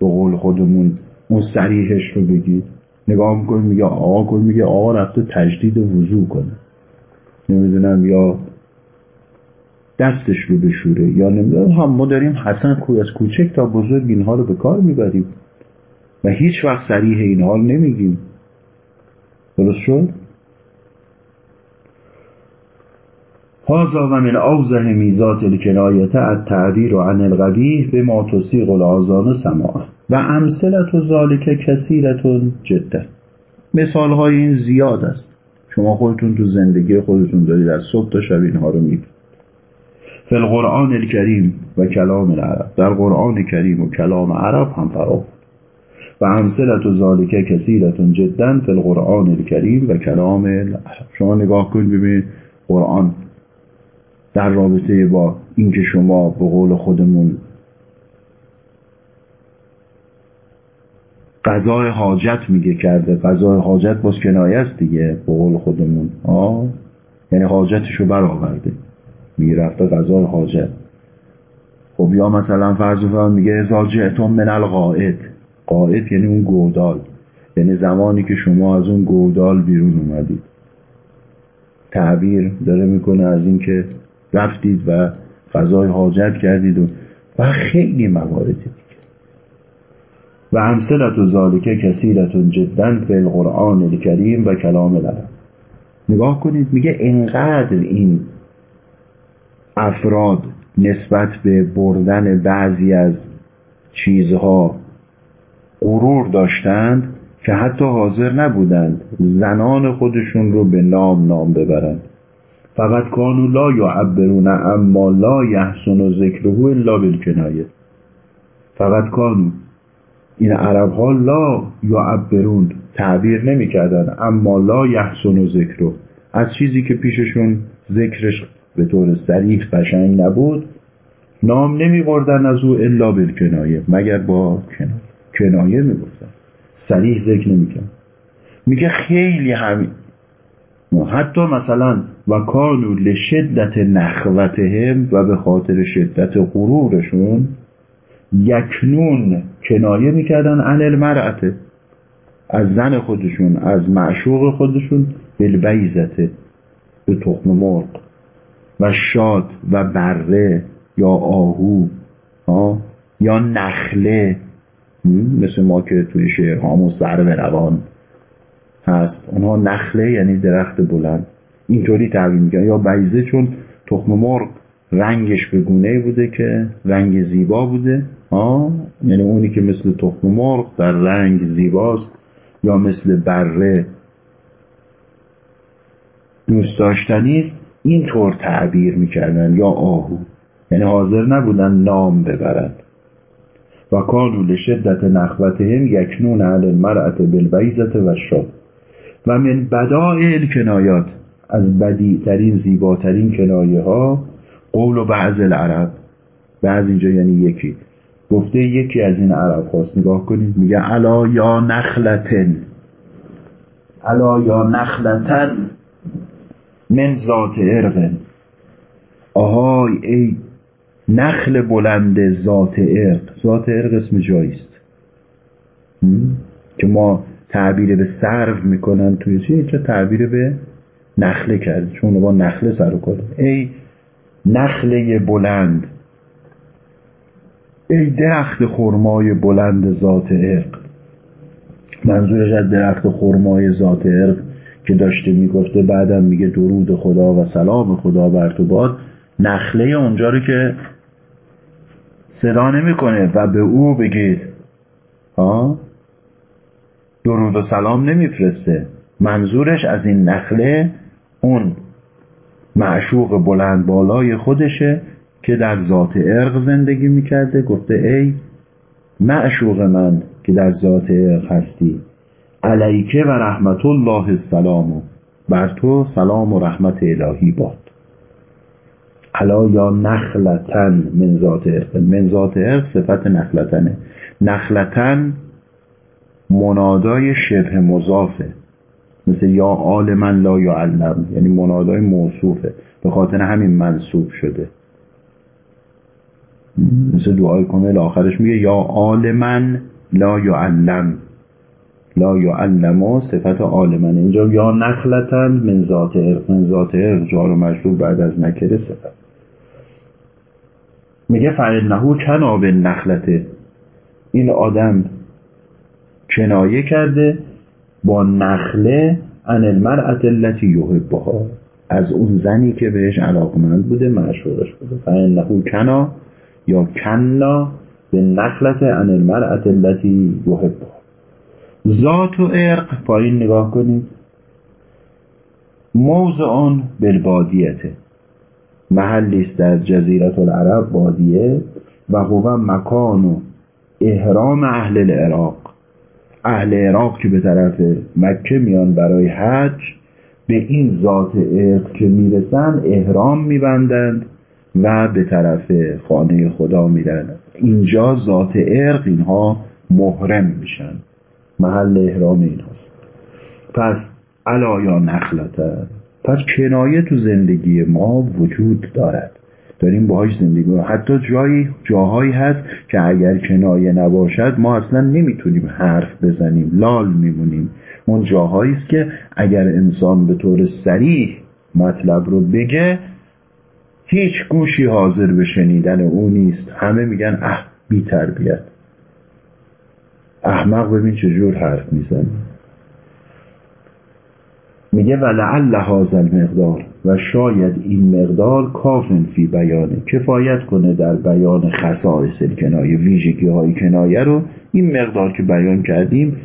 A: به قول خودمون اون سریحش رو بگید. نگاه می‌کنید میگه آقا میگه آقا رفته تجدید وضوع کنه. نمی‌دونم یا دستش رو بشوره یا نمی‌دونم. هم ما داریم حسن کوی از کوچک تا بزرگ اینها رو به کار می‌بریم. و هیچ وقت سریح اینها رو نمیگیم. درست شد؟ هازا و من اوزه میزات الکنایت و عن القبیح به ما تسیق الازان سماع. و امثلت و ذالک کثیرتون جدا. مثال های این زیاد است. شما خودتون تو زندگی خودتون دارید از صبح تا شب اینها رو می‌بینید فی القرآن الکریم و کلام العرب. در قرآن کریم و کلام عرب هم فرا و امثلت و ذالک کثیرتون جدا فی القرآن الکریم و کلام العرب. شما نگاه کنید ببینید قرآن در رابطه با اینکه شما به قول خودمون قضای حاجت میگه کرده. قضای حاجت باز کنایه است دیگه به قول خودمون. آه یعنی حاجتشو برآورده. میگه رفته قضای حاجت. خب یا مثلا فرض فرض میگه ازا جئتم من القائد قائد یعنی اون گودال. یعنی زمانی که شما از اون گودال بیرون اومدید. تعبیر داره می‌کنه از اینکه رفتید و فضای حاجت کردید و و خیلی موارد دیگه و امثلت و ذالکه کثیرتون جدا فی القرآن الکریم و کلام العرب نگاه کنید میگه انقدر این افراد نسبت به بردن بعضی از چیزها غرور داشتند که حتی حاضر نبودند زنان خودشون رو به نام نام ببرند. فقط کانو لا یعبرون اما لا یحسن و ذکره الا بالکنایه. فقط کانو این عرب ها لا یعبرون تعبیر نمی‌کردن اما لا یحسن و ذکره از چیزی که پیششون ذکرش به طور سریح قشنگ نبود نام نمی بردن از او الا بالکنایه مگر با کنایه. کنایه می بردن سریح ذکر نمی میگه خیلی همین حتی مثلا و کانو لشدت نخوتهم و به خاطر شدت غرورشون یکنون کنایه می‌کردن عن المرأته از زن خودشون از معشوق خودشون بالبیزته به تخم مرغ و شاد و بره یا آهو یا نخله مثل ما که توی شعرهامون سر به روان هست. اونها نخله یعنی درخت بلند. اینطوری تعبیر می‌کنن یا بیزه چون تخم مرغ رنگش به گونه بوده که رنگ زیبا بوده. ها یعنی اونی که مثل تخم مرغ در رنگ زیباست یا مثل بره. دوست داشتنی است. اینطور تعبیر می‌کردن یا آهو. یعنی حاضر نبودن نام ببرند و کانو لشدت نخوتهم یکنون علی المرأت بالبیزت و شاد و من بدائل کنایات از بدی ترین زیباترین کنایه ها قول و بعض العرب بعض اینجا یعنی یکی. گفته یکی از این عرب خواست نگاه کنید میگه علا یا نخلتن. علا یا نخلتن من ذات ارغن آهای ای نخل بلند ذات ارق ذات ارق اسم جاییست. که ما تعبیر به سرو می‌کنن توی چی؟ چه تعبیر به نخله کرد. چون با نخله سر و ای نخله بلند. ای درخت خرمای بلند ذات ارق منظورش از درخت خرمای ذات ارق که داشته می‌گفته بعدم میگه درود خدا و سلام خدا بر تو باد. نخله اونجا رو که صدا نمی‌کنه و به او بگید ها درود و سلام نمیفرسته. منظورش از این نخله اون معشوق بلند بالای خودشه که در ذات ارق زندگی می‌کرده. گفته ای معشوق من که در ذات ارق هستی علیکه و رحمت الله السلام. بر تو سلام و رحمت الهی باد. علا یا نخلتن من ذات ارق من ذات ارق صفت نخلتنه. نخلتن منادای شبه مضافه. مثل یا آل من لا یعلم یعنی منادای موصوفه به خاطر همین منصوب شده. مثل دعای کامل آخرش میگه یا آل من لا یعلم. لا یعلم صفت آل من. اینجا یا نخلتن من ذات ارق من ذات ارق جار و مجرور بعد از نکره صفت. میگه فعنهو کناب نخلته این آدم کنایه کرده با نخله ان المرأت التي یحبها از اون زنی که بهش علاقمند بوده معشورش بوده. فانه کنا یا کنا به نخلت ان المرأت التي یحبها ذات و عرق پایین نگاه کنید. موضع بالبادیته محلی است در جزیرت العرب بادیه و هو مکان و احرام اهل العراق. اهل عراق که به طرف مکه میان برای حج به این ذات عرق که می‌رسن احرام میبندند و به طرف خانه خدا میرن. اینجا ذات عرق اینها محرم میشن. محل احرام اینهاست. پس علا یا نخلتن پس کنایه تو زندگی ما وجود دارد. داریم باهاش زندگی ما حتی جایی جاهایی هست که اگر کنایه نباشد ما اصلا نمی‌تونیم حرف بزنیم لال میمونیم. اون جاهایی است که اگر انسان به طور سریح مطلب رو بگه هیچ گوشی حاضر به شنیدن او نیست. همه میگن اه بی تربیت. احمق ببین چجور حرف می‌زنی میگه و لعل هذا المقدار. و شاید این مقدار کافن فی بیانه. کفایت کنه در بیان خصائص کنایه ویژگی های کنایه رو. این مقدار که بیان کردیم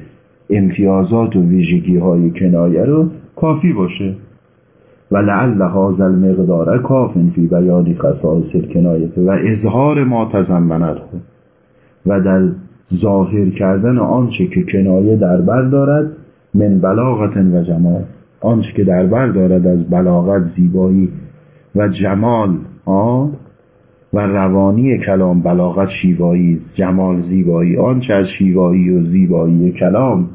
A: امتیازات و ویژگی های کنایه رو کافی باشه. و لعل هذا المقدار کاف فی بیان خصائص الکنایه و اظهار ما تزمنت خود و در ظاهر کردن آنچه که کنایه در بر دارد من بلاغت و جمال. آنچه که در بر دارد از بلاغت زیبایی و جمال آن و روانی کلام بلاغت شیوایی جمال زیبایی آنچه از شیوایی و زیبایی کلام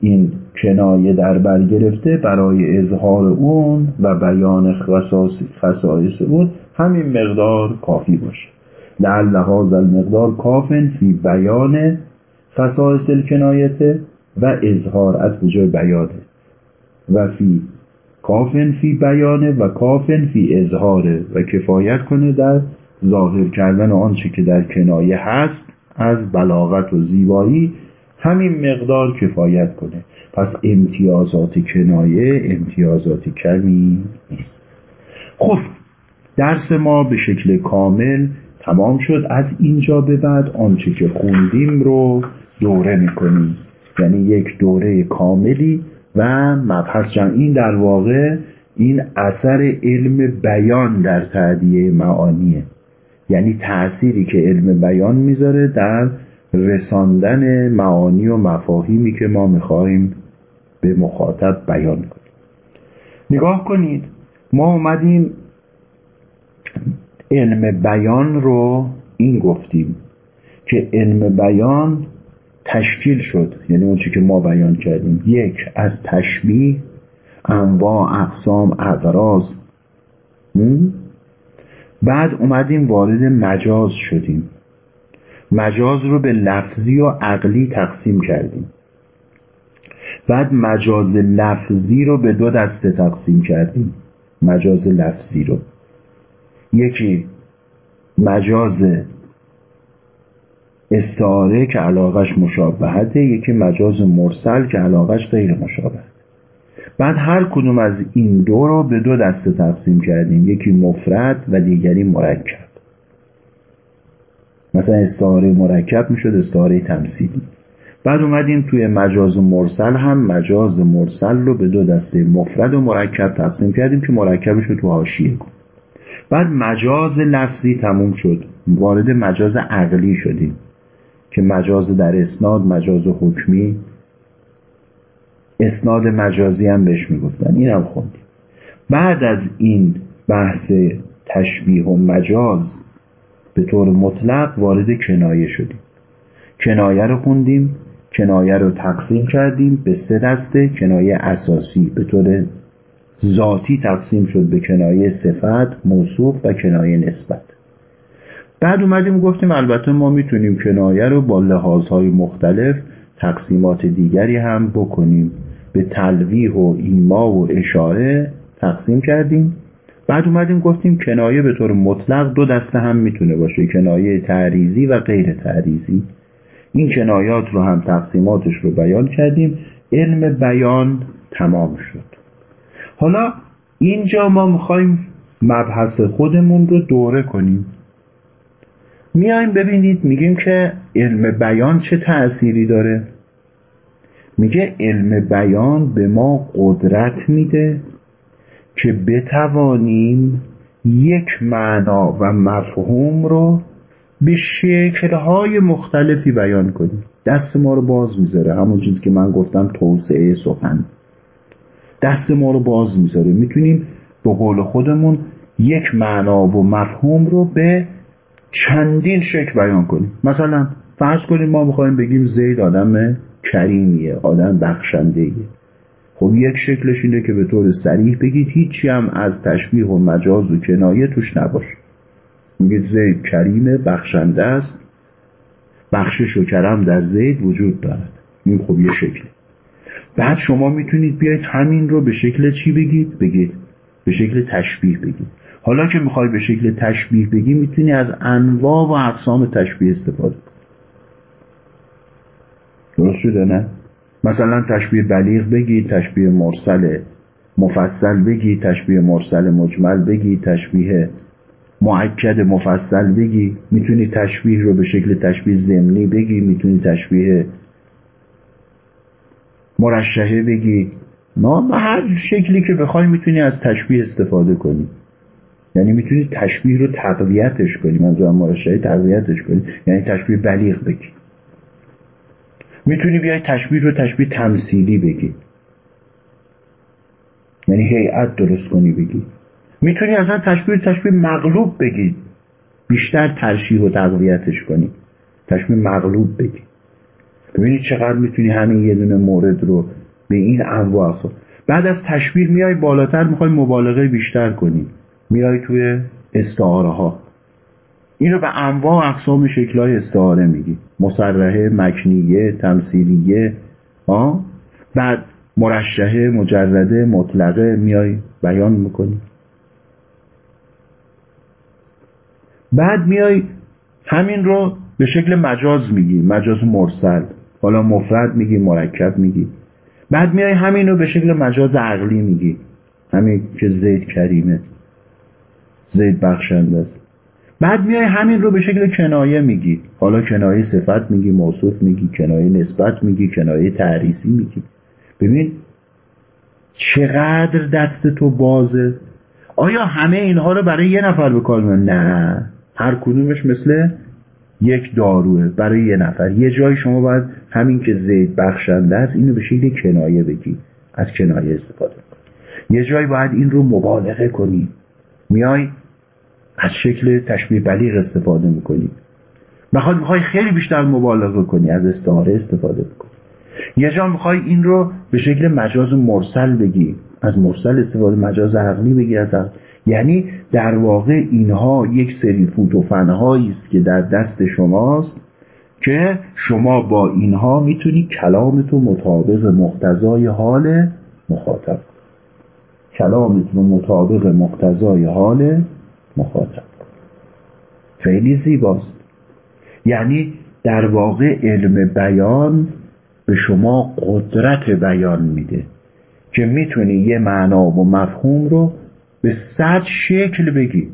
A: این کنایه در بر گرفته برای اظهار اون و بیان خصائص اون همین مقدار کافی باشه. لعل هذا المقدار کافن فی بیان خصائص الکنایته و اظهار از کجای بیانه. و فی کافن فی بیانه و کافن فی اظهاره و کفایت کنه در ظاهر کردن آنچه که در کنایه هست از بلاغت و زیبایی همین مقدار کفایت کنه. پس امتیازات کنایه امتیازات کمی نیست. خب درس ما به شکل کامل تمام شد. از اینجا به بعد آنچه که خوندیم رو دوره می‌کنیم. یعنی یک دوره کاملی و مبحث این در واقع این اثر علم بیان در تعدیه معانیه. یعنی تأثیری که علم بیان می‌ذاره در رساندن معانی و مفاهیمی که ما می‌خواهیم به مخاطب بیان کنیم. نگاه کنید ما اومدیم علم بیان رو این گفتیم که علم بیان تشکیل شد. یعنی اون که ما بیان کردیم. یک از تشبیه انواع اقسام اقراض بعد اومدیم وارد مجاز شدیم. مجاز رو به لفظی و عقلی تقسیم کردیم. بعد مجاز لفظی رو به دو دسته تقسیم کردیم. مجاز لفظی رو. یکی مجاز استعاره که علاقش مشابهته یکی مجاز مرسل که علاقش غیر مشابه بعد هر کدوم از این دو رو به دو دسته تقسیم کردیم. یکی مفرد و دیگری مرکب. مثلا استعاره مرکب می‌شد استعاره تمثیلی. بعد اومدیم توی مجاز مرسل هم مجاز مرسل رو به دو دسته مفرد و مرکب تقسیم کردیم که مرکبش رو تو حاشیه کن. بعد مجاز لفظی تموم شد. وارد مجاز عقلی شدیم. که مجاز در اسناد مجاز حکمی اسناد مجازی هم بهش می‌گفتن. این هم خوندیم. بعد از این بحث تشبیه و مجاز به طور مطلق وارد کنایه شدیم. کنایه رو خوندیم کنایه رو تقسیم کردیم به سه دسته. کنایه اساسی به طور ذاتی تقسیم شد به کنایه صفت موصوف و کنایه نسبت. بعد اومدیم گفتیم البته ما می‌تونیم کنایه رو با لحاظهای مختلف تقسیمات دیگری هم بکنیم. به تلویح و ایما و اشاره تقسیم کردیم. بعد اومدیم گفتیم کنایه به طور مطلق دو دسته هم می‌تونه باشه کنایه تعریزی و غیر تعریزی این کنایات رو هم تقسیماتش رو بیان کردیم. علم بیان تمام شد. حالا اینجا ما می‌خوایم مبحث خودمون رو دوره کنیم. میایم ببینید میگیم که علم بیان چه تأثیری داره؟ میگه علم بیان به ما قدرت میده که بتوانیم یک معنا و مفهوم رو به شکلهای مختلفی بیان کنیم. دست ما رو باز می‌ذاره همون چیزی که من گفتم توسعه سخن. دست ما رو باز می‌ذاره. می‌تونیم به قول خودمون یک معنا و مفهوم رو به چندین شکل بیان کنیم. مثلا فرض کنیم ما می‌خوایم بگیم زید آدم کریمیه آدم بخشنده خب یک شکلش اینه که به طور سریح بگید هیچی هم از تشبیه و مجاز و کنایه توش نباشه. میگید زید کریم بخشنده است. بخشش و کرم در زید وجود دارد. این خب یه شکل بعد شما می‌تونید بیاید همین رو به شکل چی بگید؟ بگید به شکل تشبیه بگید. حالا که می‌خوای به شکل تشبیه بگی می‌تونی از انواع و اقسام تشبیه استفاده کنی. درست شده نه؟ مثلا تشبیه بلیغ بگی تشبیه مرسل مفصل بگی تشبیه مرسل مجمل بگی تشبیه معکد مفصل بگی. می‌تونی تشبیه رو به شکل تشبیه زمینی بگی می‌تونی تشبیه مرشحه بگی. ما هر شکلی که بخوای می‌تونی از تشبیه استفاده کنی. یعنی می‌تونی تشبیه رو تقویتش کنی منظورم مرشحه تقویتش کنی. یعنی تشبیه بلیغ بگی. می‌تونی بیای تشبیه رو تشبیه تمثیلی بگی. یعنی هیئت درست کنی بگی. می‌تونی اصلا تشبیه تشبیه مغلوب بگی. بیشتر ترشیح و تقویتش کنی. تشبیه مغلوب بگی. ببینید چقدر می‌تونی همین یه دونه مورد رو به این انواع بعد از تشبیه میای بالاتر می‌خوای مبالغه بیشتر کنی. میای توی استعاره ها اینو به انواع اقسام شکلهای استعاره میگی. مسرحه مکنیه تمثیلیه آه؟ بعد مرشحه مجرده مطلقه میای بیان می‌کنی. بعد میای همین رو به شکل مجاز میگی. مجاز مرسل. حالا مفرد میگی مرکب میگی. بعد میای همین رو به شکل مجاز عقلی میگی. همین که زید کریمه. زید بخشنده است. بعد میای همین رو به شکل کنایه میگی. حالا کنایه صفت میگی موصوف میگی کنایه نسبت میگی کنایه تعریسی میگی. ببین چقدر دست تو بازه. آیا همه اینها رو برای یه نفر به کار نه. هر کدومش مثل یک داروه برای یه نفر. یه جای شما باید همین که زید بخشنده است اینو به شکل کنایه بگی. از کنایه استفاده کن. یه جایی باید این رو مبالغه کنی. میای از شکل تشبیه بلیغ استفاده می‌کنی. بخواد می‌خوای خیلی بیشتر مبالغه کنی از استعاره استفاده بکنی یه جا می‌خوای این رو به شکل مجاز مرسل بگی. از مرسل استفاده مجاز عقلی بگی از عقل. یعنی در واقع اینها یک سری فوتوفنهایی است که در دست شماست که شما با اینها می‌تونی کلامتو مطابق مقتضای حال مخاطب. کلامتون مطابق مقتضای حال مخاطب. خیلی زیباست. یعنی در واقع علم بیان به شما قدرت بیان میده که می‌تونی یه معنا و مفهوم رو به صد شکل بگی.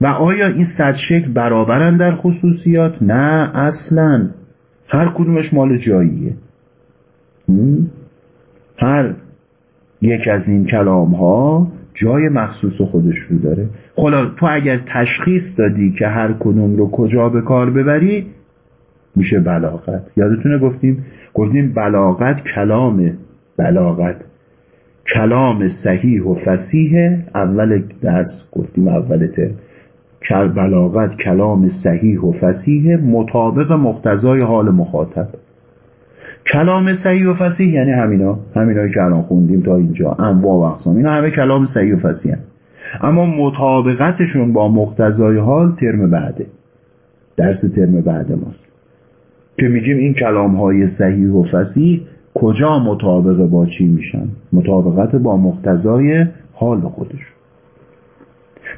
A: و آیا این صد شکل برابرن در خصوصیات؟ نه اصلا. هر کدومش مال جاییه. هر یک از این کلام ها جای مخصوص خودش رو داره. خلا تو اگر تشخیص دادی که هر کدوم رو کجا به کار ببری میشه بلاغت. یادتونه گفتیم؟ گفتیم بلاغت کلام بلاغت. کلام صحیح و فسیح اول درس گفتیم اول تر بلاغت کلام صحیح و فسیح مطابق مقتضای حال مخاطب. کلام صحیح و فسیح یعنی همینا همینایی که الان خوندیم تا اینجا انواع و اقسام اینا همه کلام صحیح و فسیح اما مطابقتشون با مقتضای حال ترم بعده درس ترم بعد ماست که میگیم این کلام های صحیح و فسیح کجا مطابق با چی میشن؟ مطابقت با مقتضای حال خودش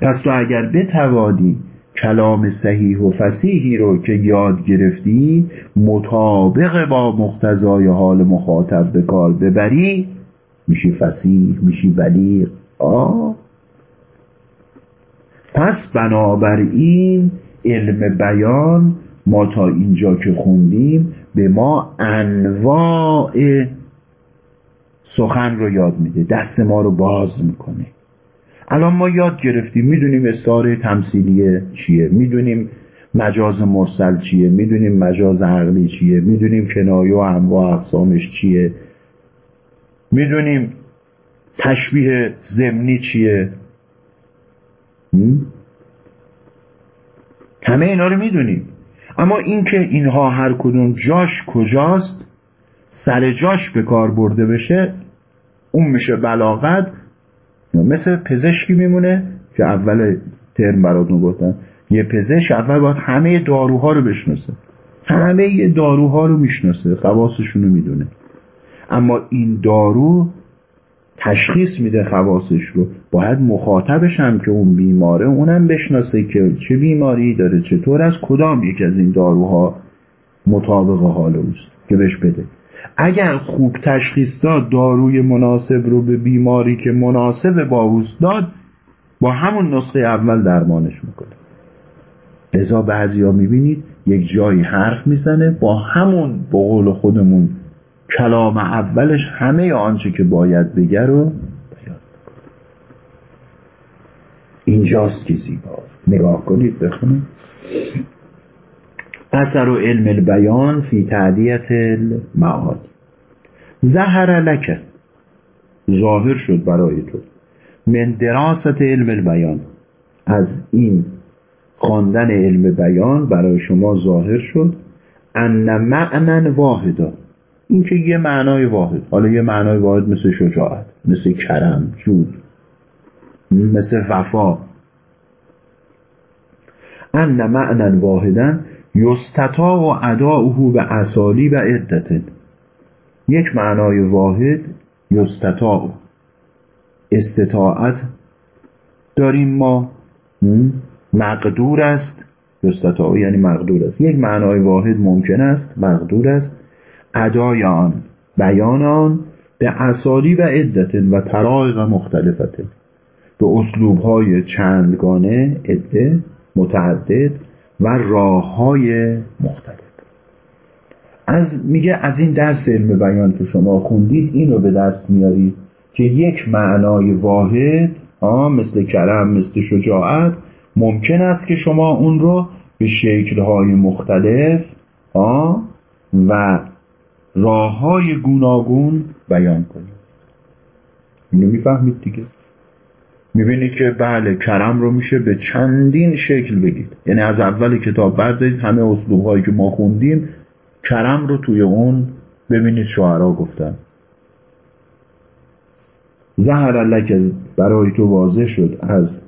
A: پس تو اگر بتوانی کلام صحیح و فسیحی رو که یاد گرفتی مطابق با مقتضای حال مخاطب به کار ببری میشی فسیح میشی بلیغ آه. پس بنابراین علم بیان ما تا اینجا که خوندیم به ما انواع سخن رو یاد میده دست ما رو باز می‌کنه. الان ما یاد گرفتیم می‌دونیم استعاره تمثیلیه چیه می‌دونیم مجاز مرسل چیه می‌دونیم مجاز عقلی چیه می‌دونیم کنایه و انواع اقسامش چیه می‌دونیم تشبیه زمینی چیه. همه اینا رو می‌دونیم. اما اینکه اینها هر کدوم جاش کجاست سر جاش به کار برده بشه اون میشه بلاغت مثل پزشکی میمونه که اول ترم براتون گفتم یه پزشک اول باید همه داروها رو بشناسه. همه داروها رو می‌شناسه خواستشون رو می‌دونه. اما این دارو تشخیص میده خواستش رو. باید مخاطبش هم که اون بیماره اونم بشناسه که چه بیماری داره چطور از کدام یک از این داروها مطابق حال اوست که بهش بده. اگر خوب تشخیص داد داروی مناسب رو به بیماری که مناسب با اوست داد با همون نسخه اول درمانش می‌کنه. لذا بعضی ها می‌بینید یک جایی حرف می‌زنه با همون بقول خودمون کلام اولش همه آنچه که باید بگه رو اینجاست که زیباست. نگاه کنید بخونید. اثر علم البیان فی تعدیت المعانی زهر لکه ظاهر شد برای تو. من دراست علم البیان. از این خواندن علم بیان برای شما ظاهر شد. ان معنن واحدا این که یه معنای واحد. حالا یه معنای واحد مثل شجاعت مثل کرم جود مثل وفا. ان معنن واحدا یستطاع اداؤه به اصالی و عدت. یک معنای واحد یستطاع. استطاعت داریم ما. مقدور است. یستطاع یعنی مقدور است. یک معنای واحد ممکن است مقدور است. ادای آن بیان آن به اصالی و عدت و طرایق مختلفت. به اسلوب های چندگانه عده متعدد راه های مختلف. از میگه از این درس علم بیان که شما خوندید اینو به دست میارید که یک معنای واحد مثل کرم مثل شجاعت ممکن است که شما اون رو به شکلهای مختلف و راه های گوناگون بیان کنید. اینو می‌فهمید دیگه. می‌بینید که بله کرم رو میشه به چندین شکل بگید. یعنی از اول کتاب بردارید همه اسلوب هایی که ما خوندیم کرم رو توی اون ببینید شعرا گفتن. زهر لک برای تو واضح شد از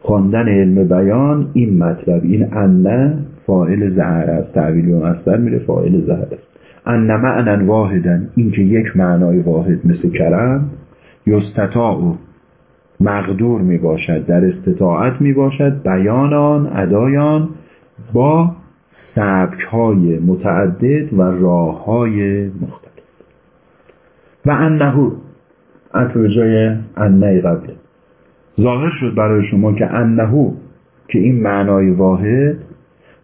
A: خواندن علم بیان این مطلب این انه فائل زهر است تعویل و مصدر میره فائل زهر است. ان معنا واحدن این که یک معنای واحد مثل کرم یستطاع مقدور می باشد در استطاعت می باشد بیانان ادایان با سبک های متعدد و راه های مختلف. و انهو عطف جای انه قبله. ظاهر شد برای شما که انهو که این معنای واحد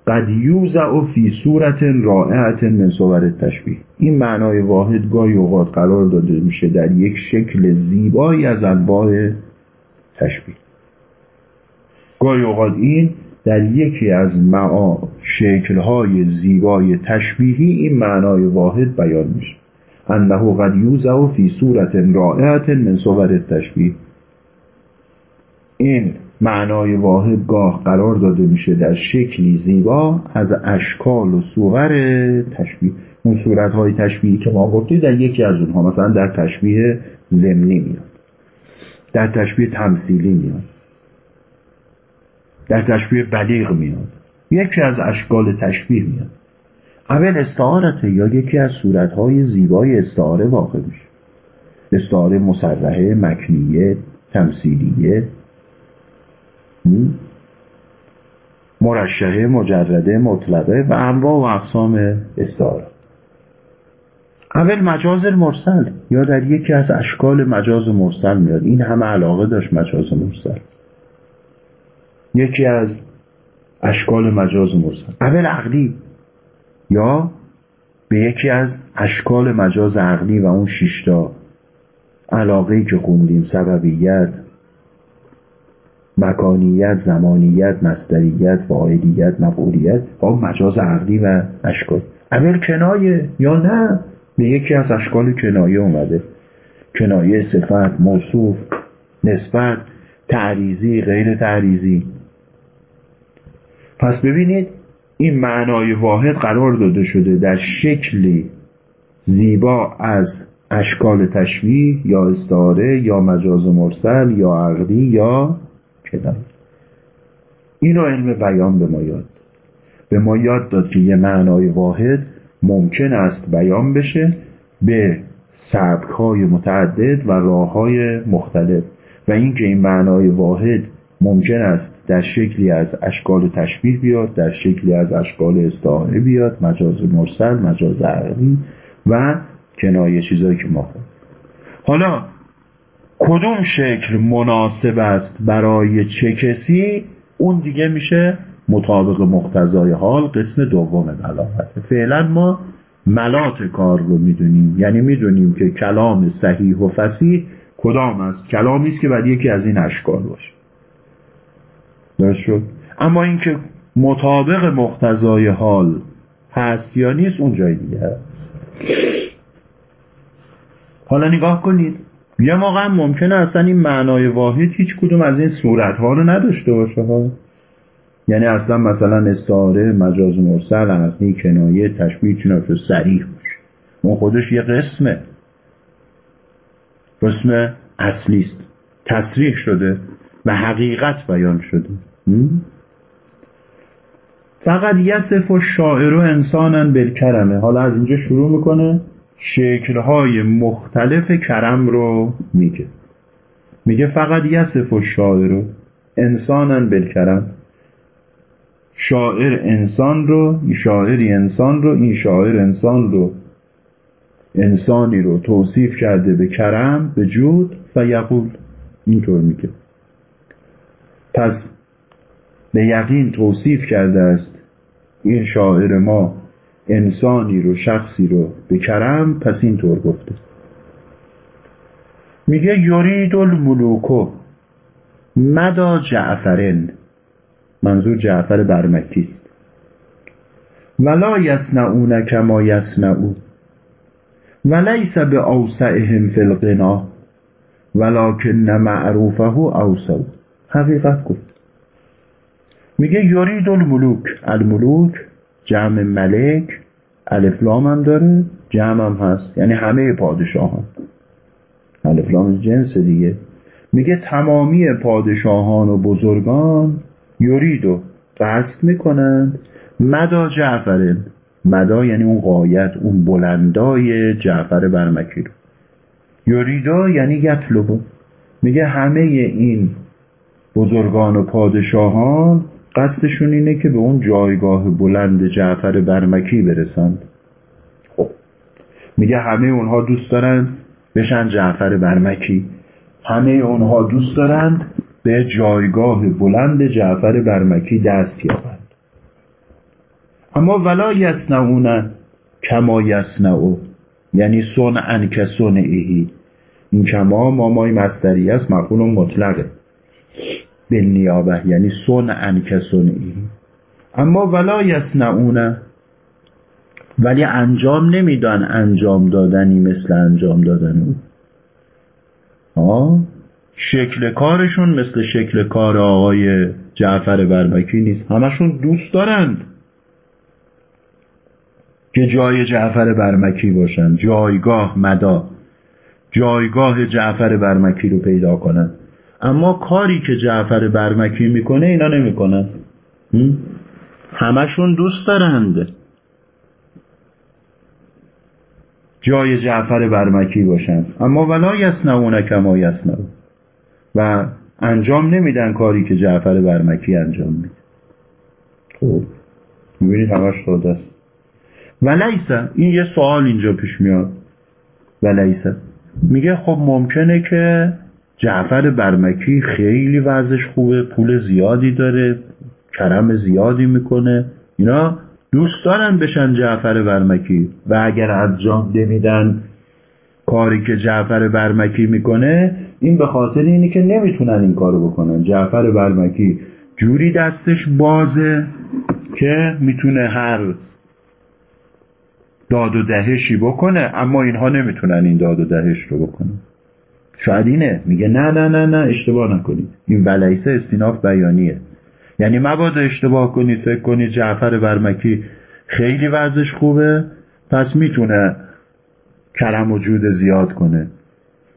A: قد یوزع فی صورت رائعت من صور تشبیه این معنای واحد گاهی اوقات قرار داده میشه در یک شکل زیبایی از انواع تشبیه. گاهی اوقات این در یکی از معا شکلهای زیبای تشبیهی این معنای واحد بیان میشه. انه قد یوزع فی صورت رائعت من صور تشبیه این معنای واحد گاه قرار داده میشه در شکلی زیبا از اشکال و صور تشبیه. اون صورت های تشبیهی که ما گفتیم در یکی از اونها مثلا در تشبیه زمینی میاد. در تشبیه تمثیلی میاد. در تشبیه بلیغ میاد. یکی از اشکال تشبیه میاد. اول استعارته یا یکی از صورتهای زیبای استعاره واقع میشه. استعاره مسرحه مکنیه تمثیلیه. مرشحه مجرده مطلقه و انواع و اقسام استعاره. اول مجاز مرسل یا در یکی از اشکال مجاز مرسل میاد. این همه علاقه داشت مجاز مرسل. یکی از اشکال مجاز مرسل. اول عقلی. یا به یکی از اشکال مجاز عقلی و اون شیشتا علاقه که خوندیم. سببیت مکانیت زمانیت مصدریت فاعلیت مفعولیت با مجاز عقلی و اشکال. اول کنایه یا نه؟ به یکی از اشکال کنایه اومده. کنایه صفت موصوف نسبت تعریزی غیر تعریزی پس ببینید این معنای واحد قرار داده شده در شکلی زیبا از اشکال تشبیه یا استعاره یا مجاز مرسل یا عقلی یا کنایه اینو علم بیان به ما یاد به ما یاد داد که یه معنای واحد ممکن است بیان بشه به سبک های متعدد و راه های مختلف. و اینکه این معنای واحد ممکن است در شکلی از اشکال تشبیه بیاد در شکلی از اشکال استعاره بیاد مجاز مرسل مجاز عربی و کنایه چیزایی که ما خود حالا کدوم شکل مناسب است برای چه کسی؟ اون دیگه میشه مطابق مقتضای حال قسم دوم علامت فعلا ما ملات کار رو می‌دونیم. یعنی می‌دونیم که کلام صحیح و فسیح کدام است. کلامی است که بعد یکی از این اشکال باشه. درست شد؟ اما اینکه مطابق مقتضای حال هست یا نیست اون جای دیگه هست. حالا نگاه کنید. یه موقع ممکنه اصلا این معنای واحد هیچ کدوم از این صورت ها رو نداشته باشه. ها یعنی اصلا مثلا استعاره مجاز مرسل عقلی کنایه تشبیه چینا شد سریح باشه. اون خودش یه قسمه. قسم اصلی است. تصریح شده و حقیقت بیان شده. فقط یصف و شاعر و انسانن بالکرمه. حالا از اینجا شروع می‌کنه. شکلهای مختلف کرم رو میگه. میگه فقط یصف و شاعر انسانن بالکرم. شاعر انسان رو شاعری انسان رو این شاعر انسان رو انسانی رو توصیف کرده به کرم به جود و یقول اینطور میگه. پس به یقین توصیف کرده است این شاعر ما انسانی رو شخصی رو به کرم پس اینطور گفته. میگه یورید الملوکو مدا جعفرن. منظور جعفر برمکی است. ولا یسنعون کما یسنعون ولیس به اوسعهم فی الغنا ولکن معروفه اوسع. حقیقت گفت. میگه یورید الملوک. الملوک جمع ملک الفلام هم داره جمع هم هست. یعنی همه پادشاهان. الفلام جنس دیگه. میگه تمامی پادشاهان و بزرگان یورید و قصد می‌کنند مدا جعفره. مدا یعنی اون قایت اون بلندای جعفر برمکی رو. یوریدا یعنی یطلبو میگه همه این بزرگان و پادشاهان قصدشون اینه که به اون جایگاه بلند جعفر برمکی برسند. خب. میگه همه اونها دوست دارند بشن جعفر برمکی. همه اونها دوست دارند به جایگاه بلند جعفر برمکی دست یابند. اما ولا یسنعون کما یسنعو یعنی صنعا که صنعهی. این کما مامای مستری است مفعول مطلقه. به نیابه یعنی صنعا که صنعهی. اما ولا یسنعون ولی انجام نمیدان انجام دادنی مثل انجام دادن او. شکل کارشون مثل شکل کار آقای جعفر برمکی نیست. همشون دوست دارند که جای جعفر برمکی باشن. جایگاه مدا. جایگاه جعفر برمکی رو پیدا کنن. اما کاری که جعفر برمکی می‌کنه اینا نمی‌کنن. همشون دوست دارند. جای جعفر برمکی باشن. اما ولا یسنعون کما یسنعون و انجام نمیدن کاری که جعفر برمکی انجام میده. خب. می‌بینید همش ساده است. ولیسه این یه سوال اینجا پیش میاد. ولیسه میگه خب ممکنه که جعفر برمکی خیلی وضعش خوبه پول زیادی داره کرم زیادی می‌کنه. اینا دوست دارن بشن جعفر برمکی. و اگر انجام نمیدن کاری که جعفر برمکی می‌کنه این به خاطر اینه که نمی‌تونن این کارو بکنن. جعفر برمکی جوری دستش بازه که می‌تونه هر داد و دهشی بکنه اما اینها نمی‌تونن این داد و دهش رو بکنن. شاید اینه. میگه نه نه نه نه اشتباه نکنید. این ولیسه استیناف بیانیه. یعنی مبادا اشتباه کنید فکر کنید جعفر برمکی خیلی وضعش خوبه پس می‌تونه کرم و جود زیاد کنه.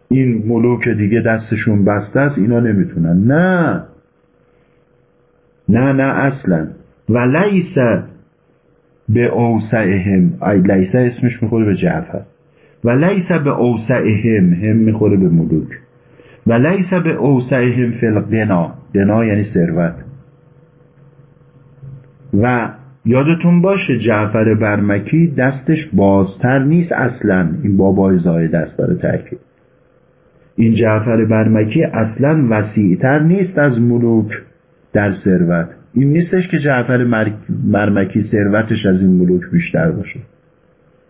A: این ملوک دیگه دستشون بسته است اینا نمی‌تونن. نه. نه نه اصلا. و لیسه به اوسعهم لیسه اسمش می‌خوره به جعفر. و لیسه به اوسعهم هم می‌خوره به ملوک. و لیسه به اوسعهم فلق دنا دنا یعنی ثروت. و یادتون باشه جعفر برمکی دستش بازتر نیست اصلا. این بابای زاید است برای تاکید این جعفر برمکی اصلا وسیعتر نیست از ملوک در ثروت. این نیستش که جعفر مرمکی ثروتش از این ملوک بیشتر باشه.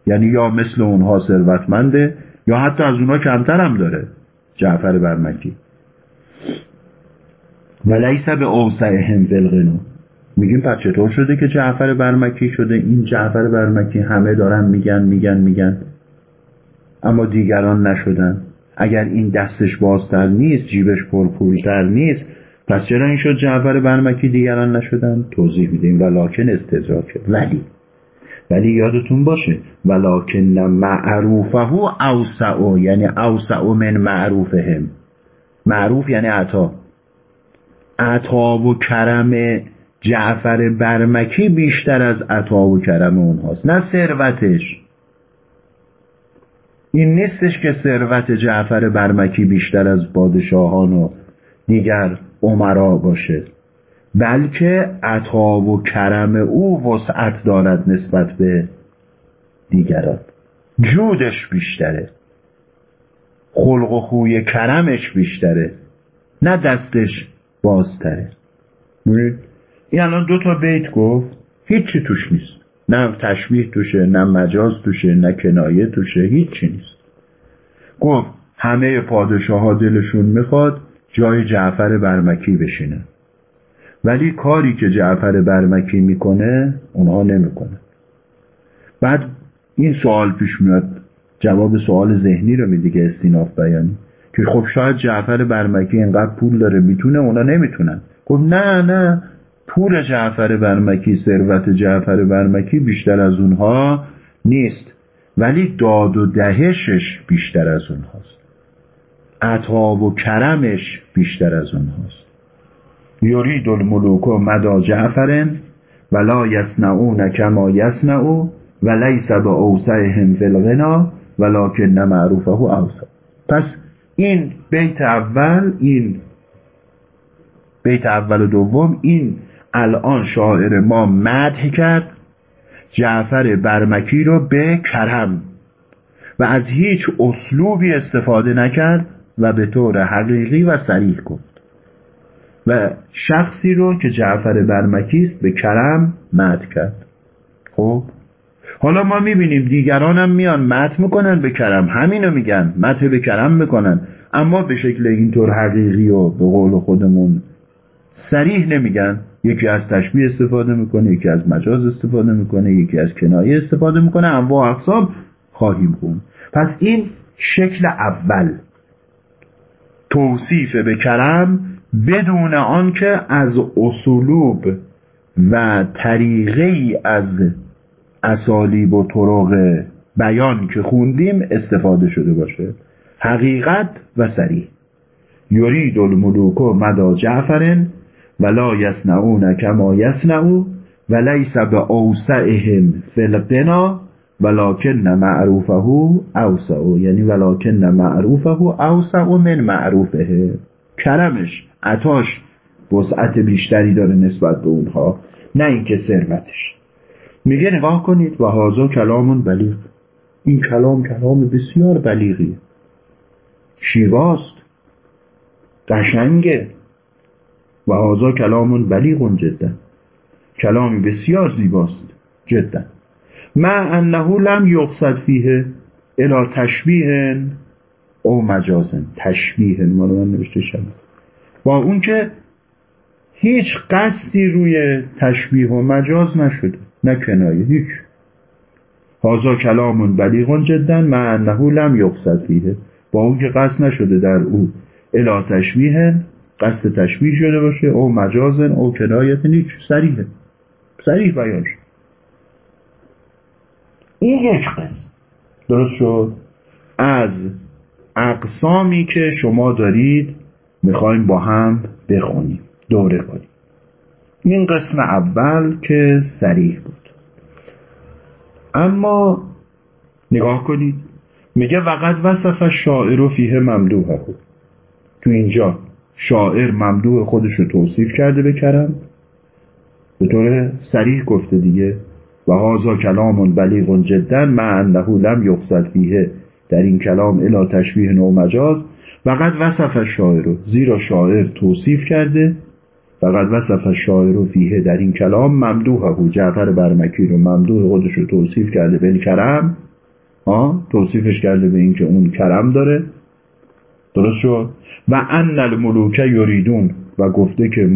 A: یعنی یا مثل اونها ثروتمنده یا حتی از اونها کمتر هم داره جعفر برمکی. و لیس به اوسعهم فی میگیم پس چطور شده که جعفر برمکی شده؟ این جعفر برمکی همه دارن میگن میگن میگن. اما دیگران نشدن. اگر این دستش بازتر نیست جیبش پرپولتر نیست پس چرا این شد جعفر برمکی دیگران نشدن؟ توضیح میدیم. ولیکن استدراکه ولی ولی یادتون باشه ولکن معروفه اوسعو یعنی اوسعو من معروفهم. معروف یعنی عطا. عطا و کرم جعفر برمکی بیشتر از عطا و کرم اونهاست نه ثروتش. این نیستش که ثروت جعفر برمکی بیشتر از پادشاهان و دیگر عمرا باشه بلکه عطا و کرم او وسعت دارد نسبت به دیگران. جودش بیشتره. خلق و خوی کرمش بیشتره. نه دستش بازتره. این الان دو تا بیت گفت هیچی توش نیست. نه تشبیه توشه نه مجاز توشه نه کنایه توشه هیچی نیست. گفت همه پادشاه ها دلشون می‌خواد جای جعفر برمکی بشینه. ولی کاری که جعفر برمکی می‌کنه اونها نمی‌کنه. بعد این سوال پیش میاد جواب سوال ذهنی رو میدیگه استیناف بیانی که خب شاید جعفر برمکی اینقدر پول داره می‌تونه؟ اونا نمی‌تونن. گفت نه نه پول جعفر برمکی ثروت جعفر برمکی بیشتر از اونها نیست. ولی داد و دهشش بیشتر از اونهاست. عطا و کرمش بیشتر از اونهاست. یرید الملوک مدا جعفرن ولا یصنعون کما یصنعو و لیس به اوسعهم فی الغنا ولکن معروفه اوسع پس این بیت اول این بیت اول و دوم این الان شاعر ما مدح کرد جعفر برمکی رو به کرم و از هیچ اسلوبی استفاده نکرد و به طور حقیقی و سریح گفت. و شخصی رو که جعفر برمکی است به کرم مد کرد. خب حالا ما می‌بینیم دیگران هم میان مت می‌کنن به کرم همینو میگن مت به کرم می‌کنن. اما به شکل اینطور حقیقی و به قول خودمون سریح نمیگن. یکی از تشبیه استفاده می‌کنه یکی از مجاز استفاده می‌کنه یکی از کنایه استفاده می‌کنه انواع اقسام خواهیم خون پس این شکل اول. توصیف به کرم بدون آنکه از اصولوب و طریقه از اسالیب و طرق بیان که خوندیم استفاده شده باشه. حقیقت و سریع. یرید الملوک مدا جعفرن ولا یسنعون کما یسنعو و لیس به اوسعهم فی القنا ولکن معروفه اوسع یعنی ولکن معروفه اوسع من معروفه. کرمش عطاش وسعت بیشتری داره نسبت به اونها نه اینکه ثروتش. میگه نگاه کنید و هازا کلامون بلیغ. این کلام کلام بسیار بلیغی شیواست. قشنگه. و هازا کلامون بلیغون جدا. کلامی بسیار زیباست جدا. مع انه لم یقصد فیه الا تشبیه او مجازن تشبیه ما رو من نوشته با اون که هیچ قصدی روی تشبیه و مجاز نشده نه کنایه هیچ. هازا کلامون بلیغون جدا. مع انه لم یقصد فیه. با اون که قصد نشده در او الا تشبیه قصد تشبیه شده باشه. او مجازن او کنایت نیچ سریحه سریح بیان شد. این یک قسم درست شد؟ از اقسامی که شما دارید می‌خوایم با هم بخونیم. دوره کنیم. این قسم اول که سریح بود. اما نگاه کنید. میگه وقت وصف شاعر و فیه ممدوحه تو اینجا. شاعر ممدوح خودش رو توصیف کرده بکرم. به طور سریح گفته دیگه و هازا کلام بلیغ جدا مع انه لم فیه. در این کلام الا تشبیه نو مجاز. وقد وصف شاعر زیرا شاعر توصیف کرده. فقط وصف شاعر فیه در این کلام ممدوح او جعفر برمکی رو ممدوح خودش رو توصیف کرده بل کرم. آه توصیفش کرده به اینکه اون کرم داره. درست شد؟ و ان الملوک یریدون و گفته که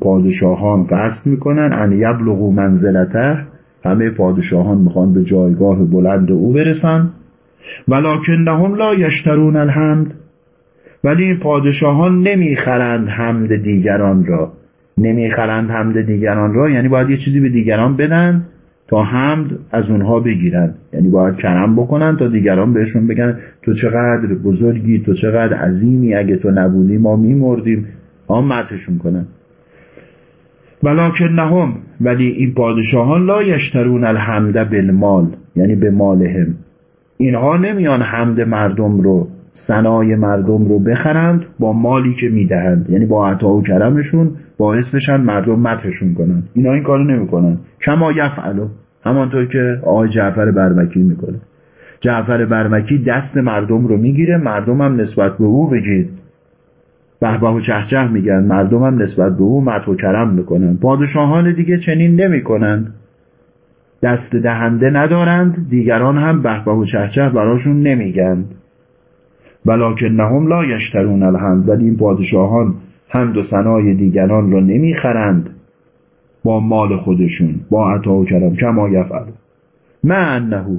A: پادشاهان قصد می‌کنن ان یبلغو منزلته همه پادشاهان می‌خوان به جایگاه بلند او برسن. ولکنهم لا یشترون الحمد ولی این پادشاهان نمی‌خرند حمد دیگران را. نمی‌خرند حمد دیگران را یعنی باید یه چیزی به دیگران بدن تا حمد از اونها بگیرن. یعنی باید کرم بکنن تا دیگران بهشون بگن تو چقدر بزرگی تو چقدر عظیمی. اگه تو نبودی ما میمردیم. آن مدحشون کنن. نهم ولی این پادشاهان لا یشترون الحمد بالمال یعنی به مالهم. اینها نمیان حمد مردم رو سنای مردم رو بخرند با مالی که می‌دهند. یعنی با عطا و کرمشون باعث بشن مردم مدحشون کنن. اینا این کارو نمی‌کنن. کما یفعلو. همانطور که آقای جعفر برمکی می‌کنه. جعفر برمکی دست مردم رو می‌گیره مردم هم نسبت به او بگید. بهبه و چهچه میگن مردم هم نسبت به او مدح و کرم می‌کنن. پادشاهان دیگه چنین نمی‌کنند دست دهنده ندارند دیگران هم بهبه و چهچه براشون نمیگند نهم لا یشترون الحمد ولی این پادشاهان حمد و ثنای دیگران را نمی‌خرند. با مال خودشون با عطا و کرم کما یفعل. معنهو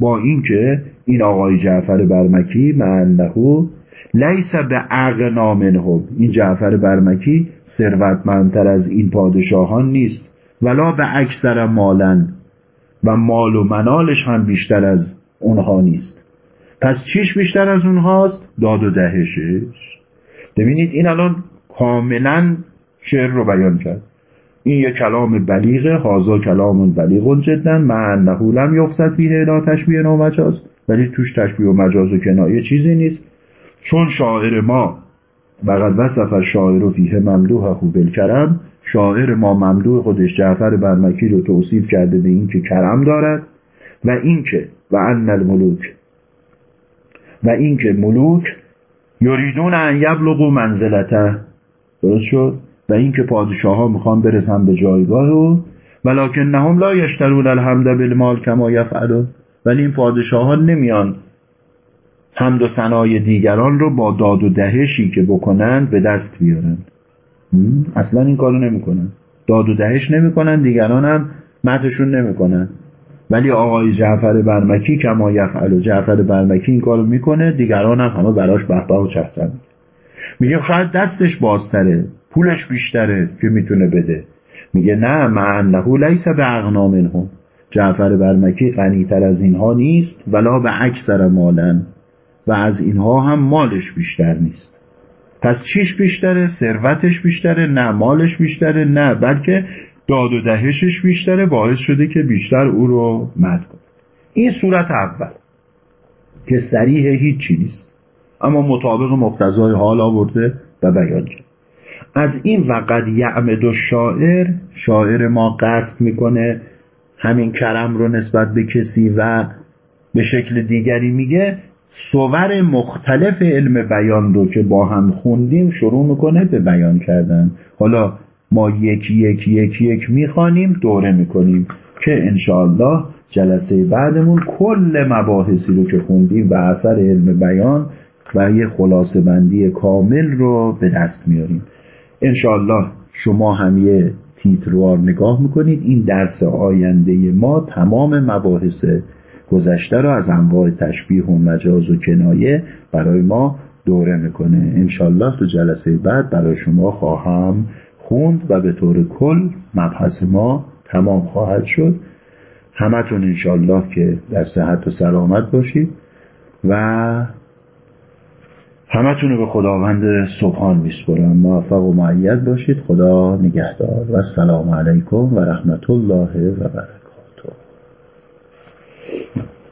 A: با اینکه این آقای جعفر برمکی معنهو لیس به اغنا منهم این جعفر برمکی ثروتمندتر از این پادشاهان نیست ولا به اکثر مالن. و مال و منالش هم بیشتر از اونها نیست. پس چیش بیشتر از اونهاست؟ داد و دهشش. ببینید این الان کاملا شعر رو بیان کرد. این یه کلام بلیغه هازا کلام بلیغ جدا مع انه لم یفسد الا تشبیه و مجاز. ولی توش تشبیه و مجاز و کنایه چیزی نیست. چون شاعر ما وقد وصف شاعر و فیه ممدوح خوب کرم شاعر ما ممدوح خودش جعفر برمکی رو توصیف کرده به اینکه کرم دارد و اینکه و ان الملوک و اینکه ملوک یریدون ان یبلغوا منزلته. درست شد؟ و اینکه پادشاه ها می‌خوان برسن به جایگاه او ولکن نهم لا یشترون الحمد بالمال کما یفعلون. ولی این پادشاه ها نمیان حمد و ثنای دیگران رو با داد و دهشی که بکنند به دست بیارن. اصلا این کارو نمی‌کنن. داد و دهش نمی‌کنن دیگران هم نمی‌کنن. ولی آقای جعفر برمکی کما یفعل. و جعفر برمکی این کارو می‌کنه دیگران هم همه براش بهبه و چهتن میگه شاید دستش بازتره. پولش بیشتره که می‌تونه بده. میگه نه معنه لیس به منهم. جعفر برمکی غنیتر از اینها نیست ولا به اکثر مالن و از اینها هم مالش بیشتر نیست. پس چیش بیشتره؟ ثروتش بیشتره؟ نه مالش بیشتره؟ نه بلکه داد و دهشش بیشتره باعث شده که بیشتر او رو مد کنه. این صورت اول. که سریح هیچی نیست. اما مطابق مقتضای حال آورده و بیان کرد. از این وقت یعمد و شاعر شاعر ما قصد می‌کنه همین کرم رو نسبت به کسی و به شکل دیگری میگه. صور مختلف علم بیان رو که با هم خوندیم شروع می‌کنه به بیان کردن. حالا ما یکی یک یک یک می‌خوانیم دوره می‌کنیم که انشاءالله جلسه بعدمون کل مباحثی رو که خوندیم و اثر علم بیان و یه خلاصه بندی کامل رو به دست میاریم. انشاءالله شما هم یه تیتروار نگاه می‌کنید. این درس آینده ما تمام مباحث گذشته رو از انواع تشبیه و مجاز و کنایه برای ما دوره می‌کنه. انشاءالله تو جلسه بعد برای شما خواهم خوند و به طور کل مبحث ما تمام خواهد شد. همتون انشاءالله که در صحت و سلامت باشید و همه رو به خداوند سبحان میسپرم موفق و معید باشید. خدا نگهدار. و سلام علیکم و رحمت الله و برکاته.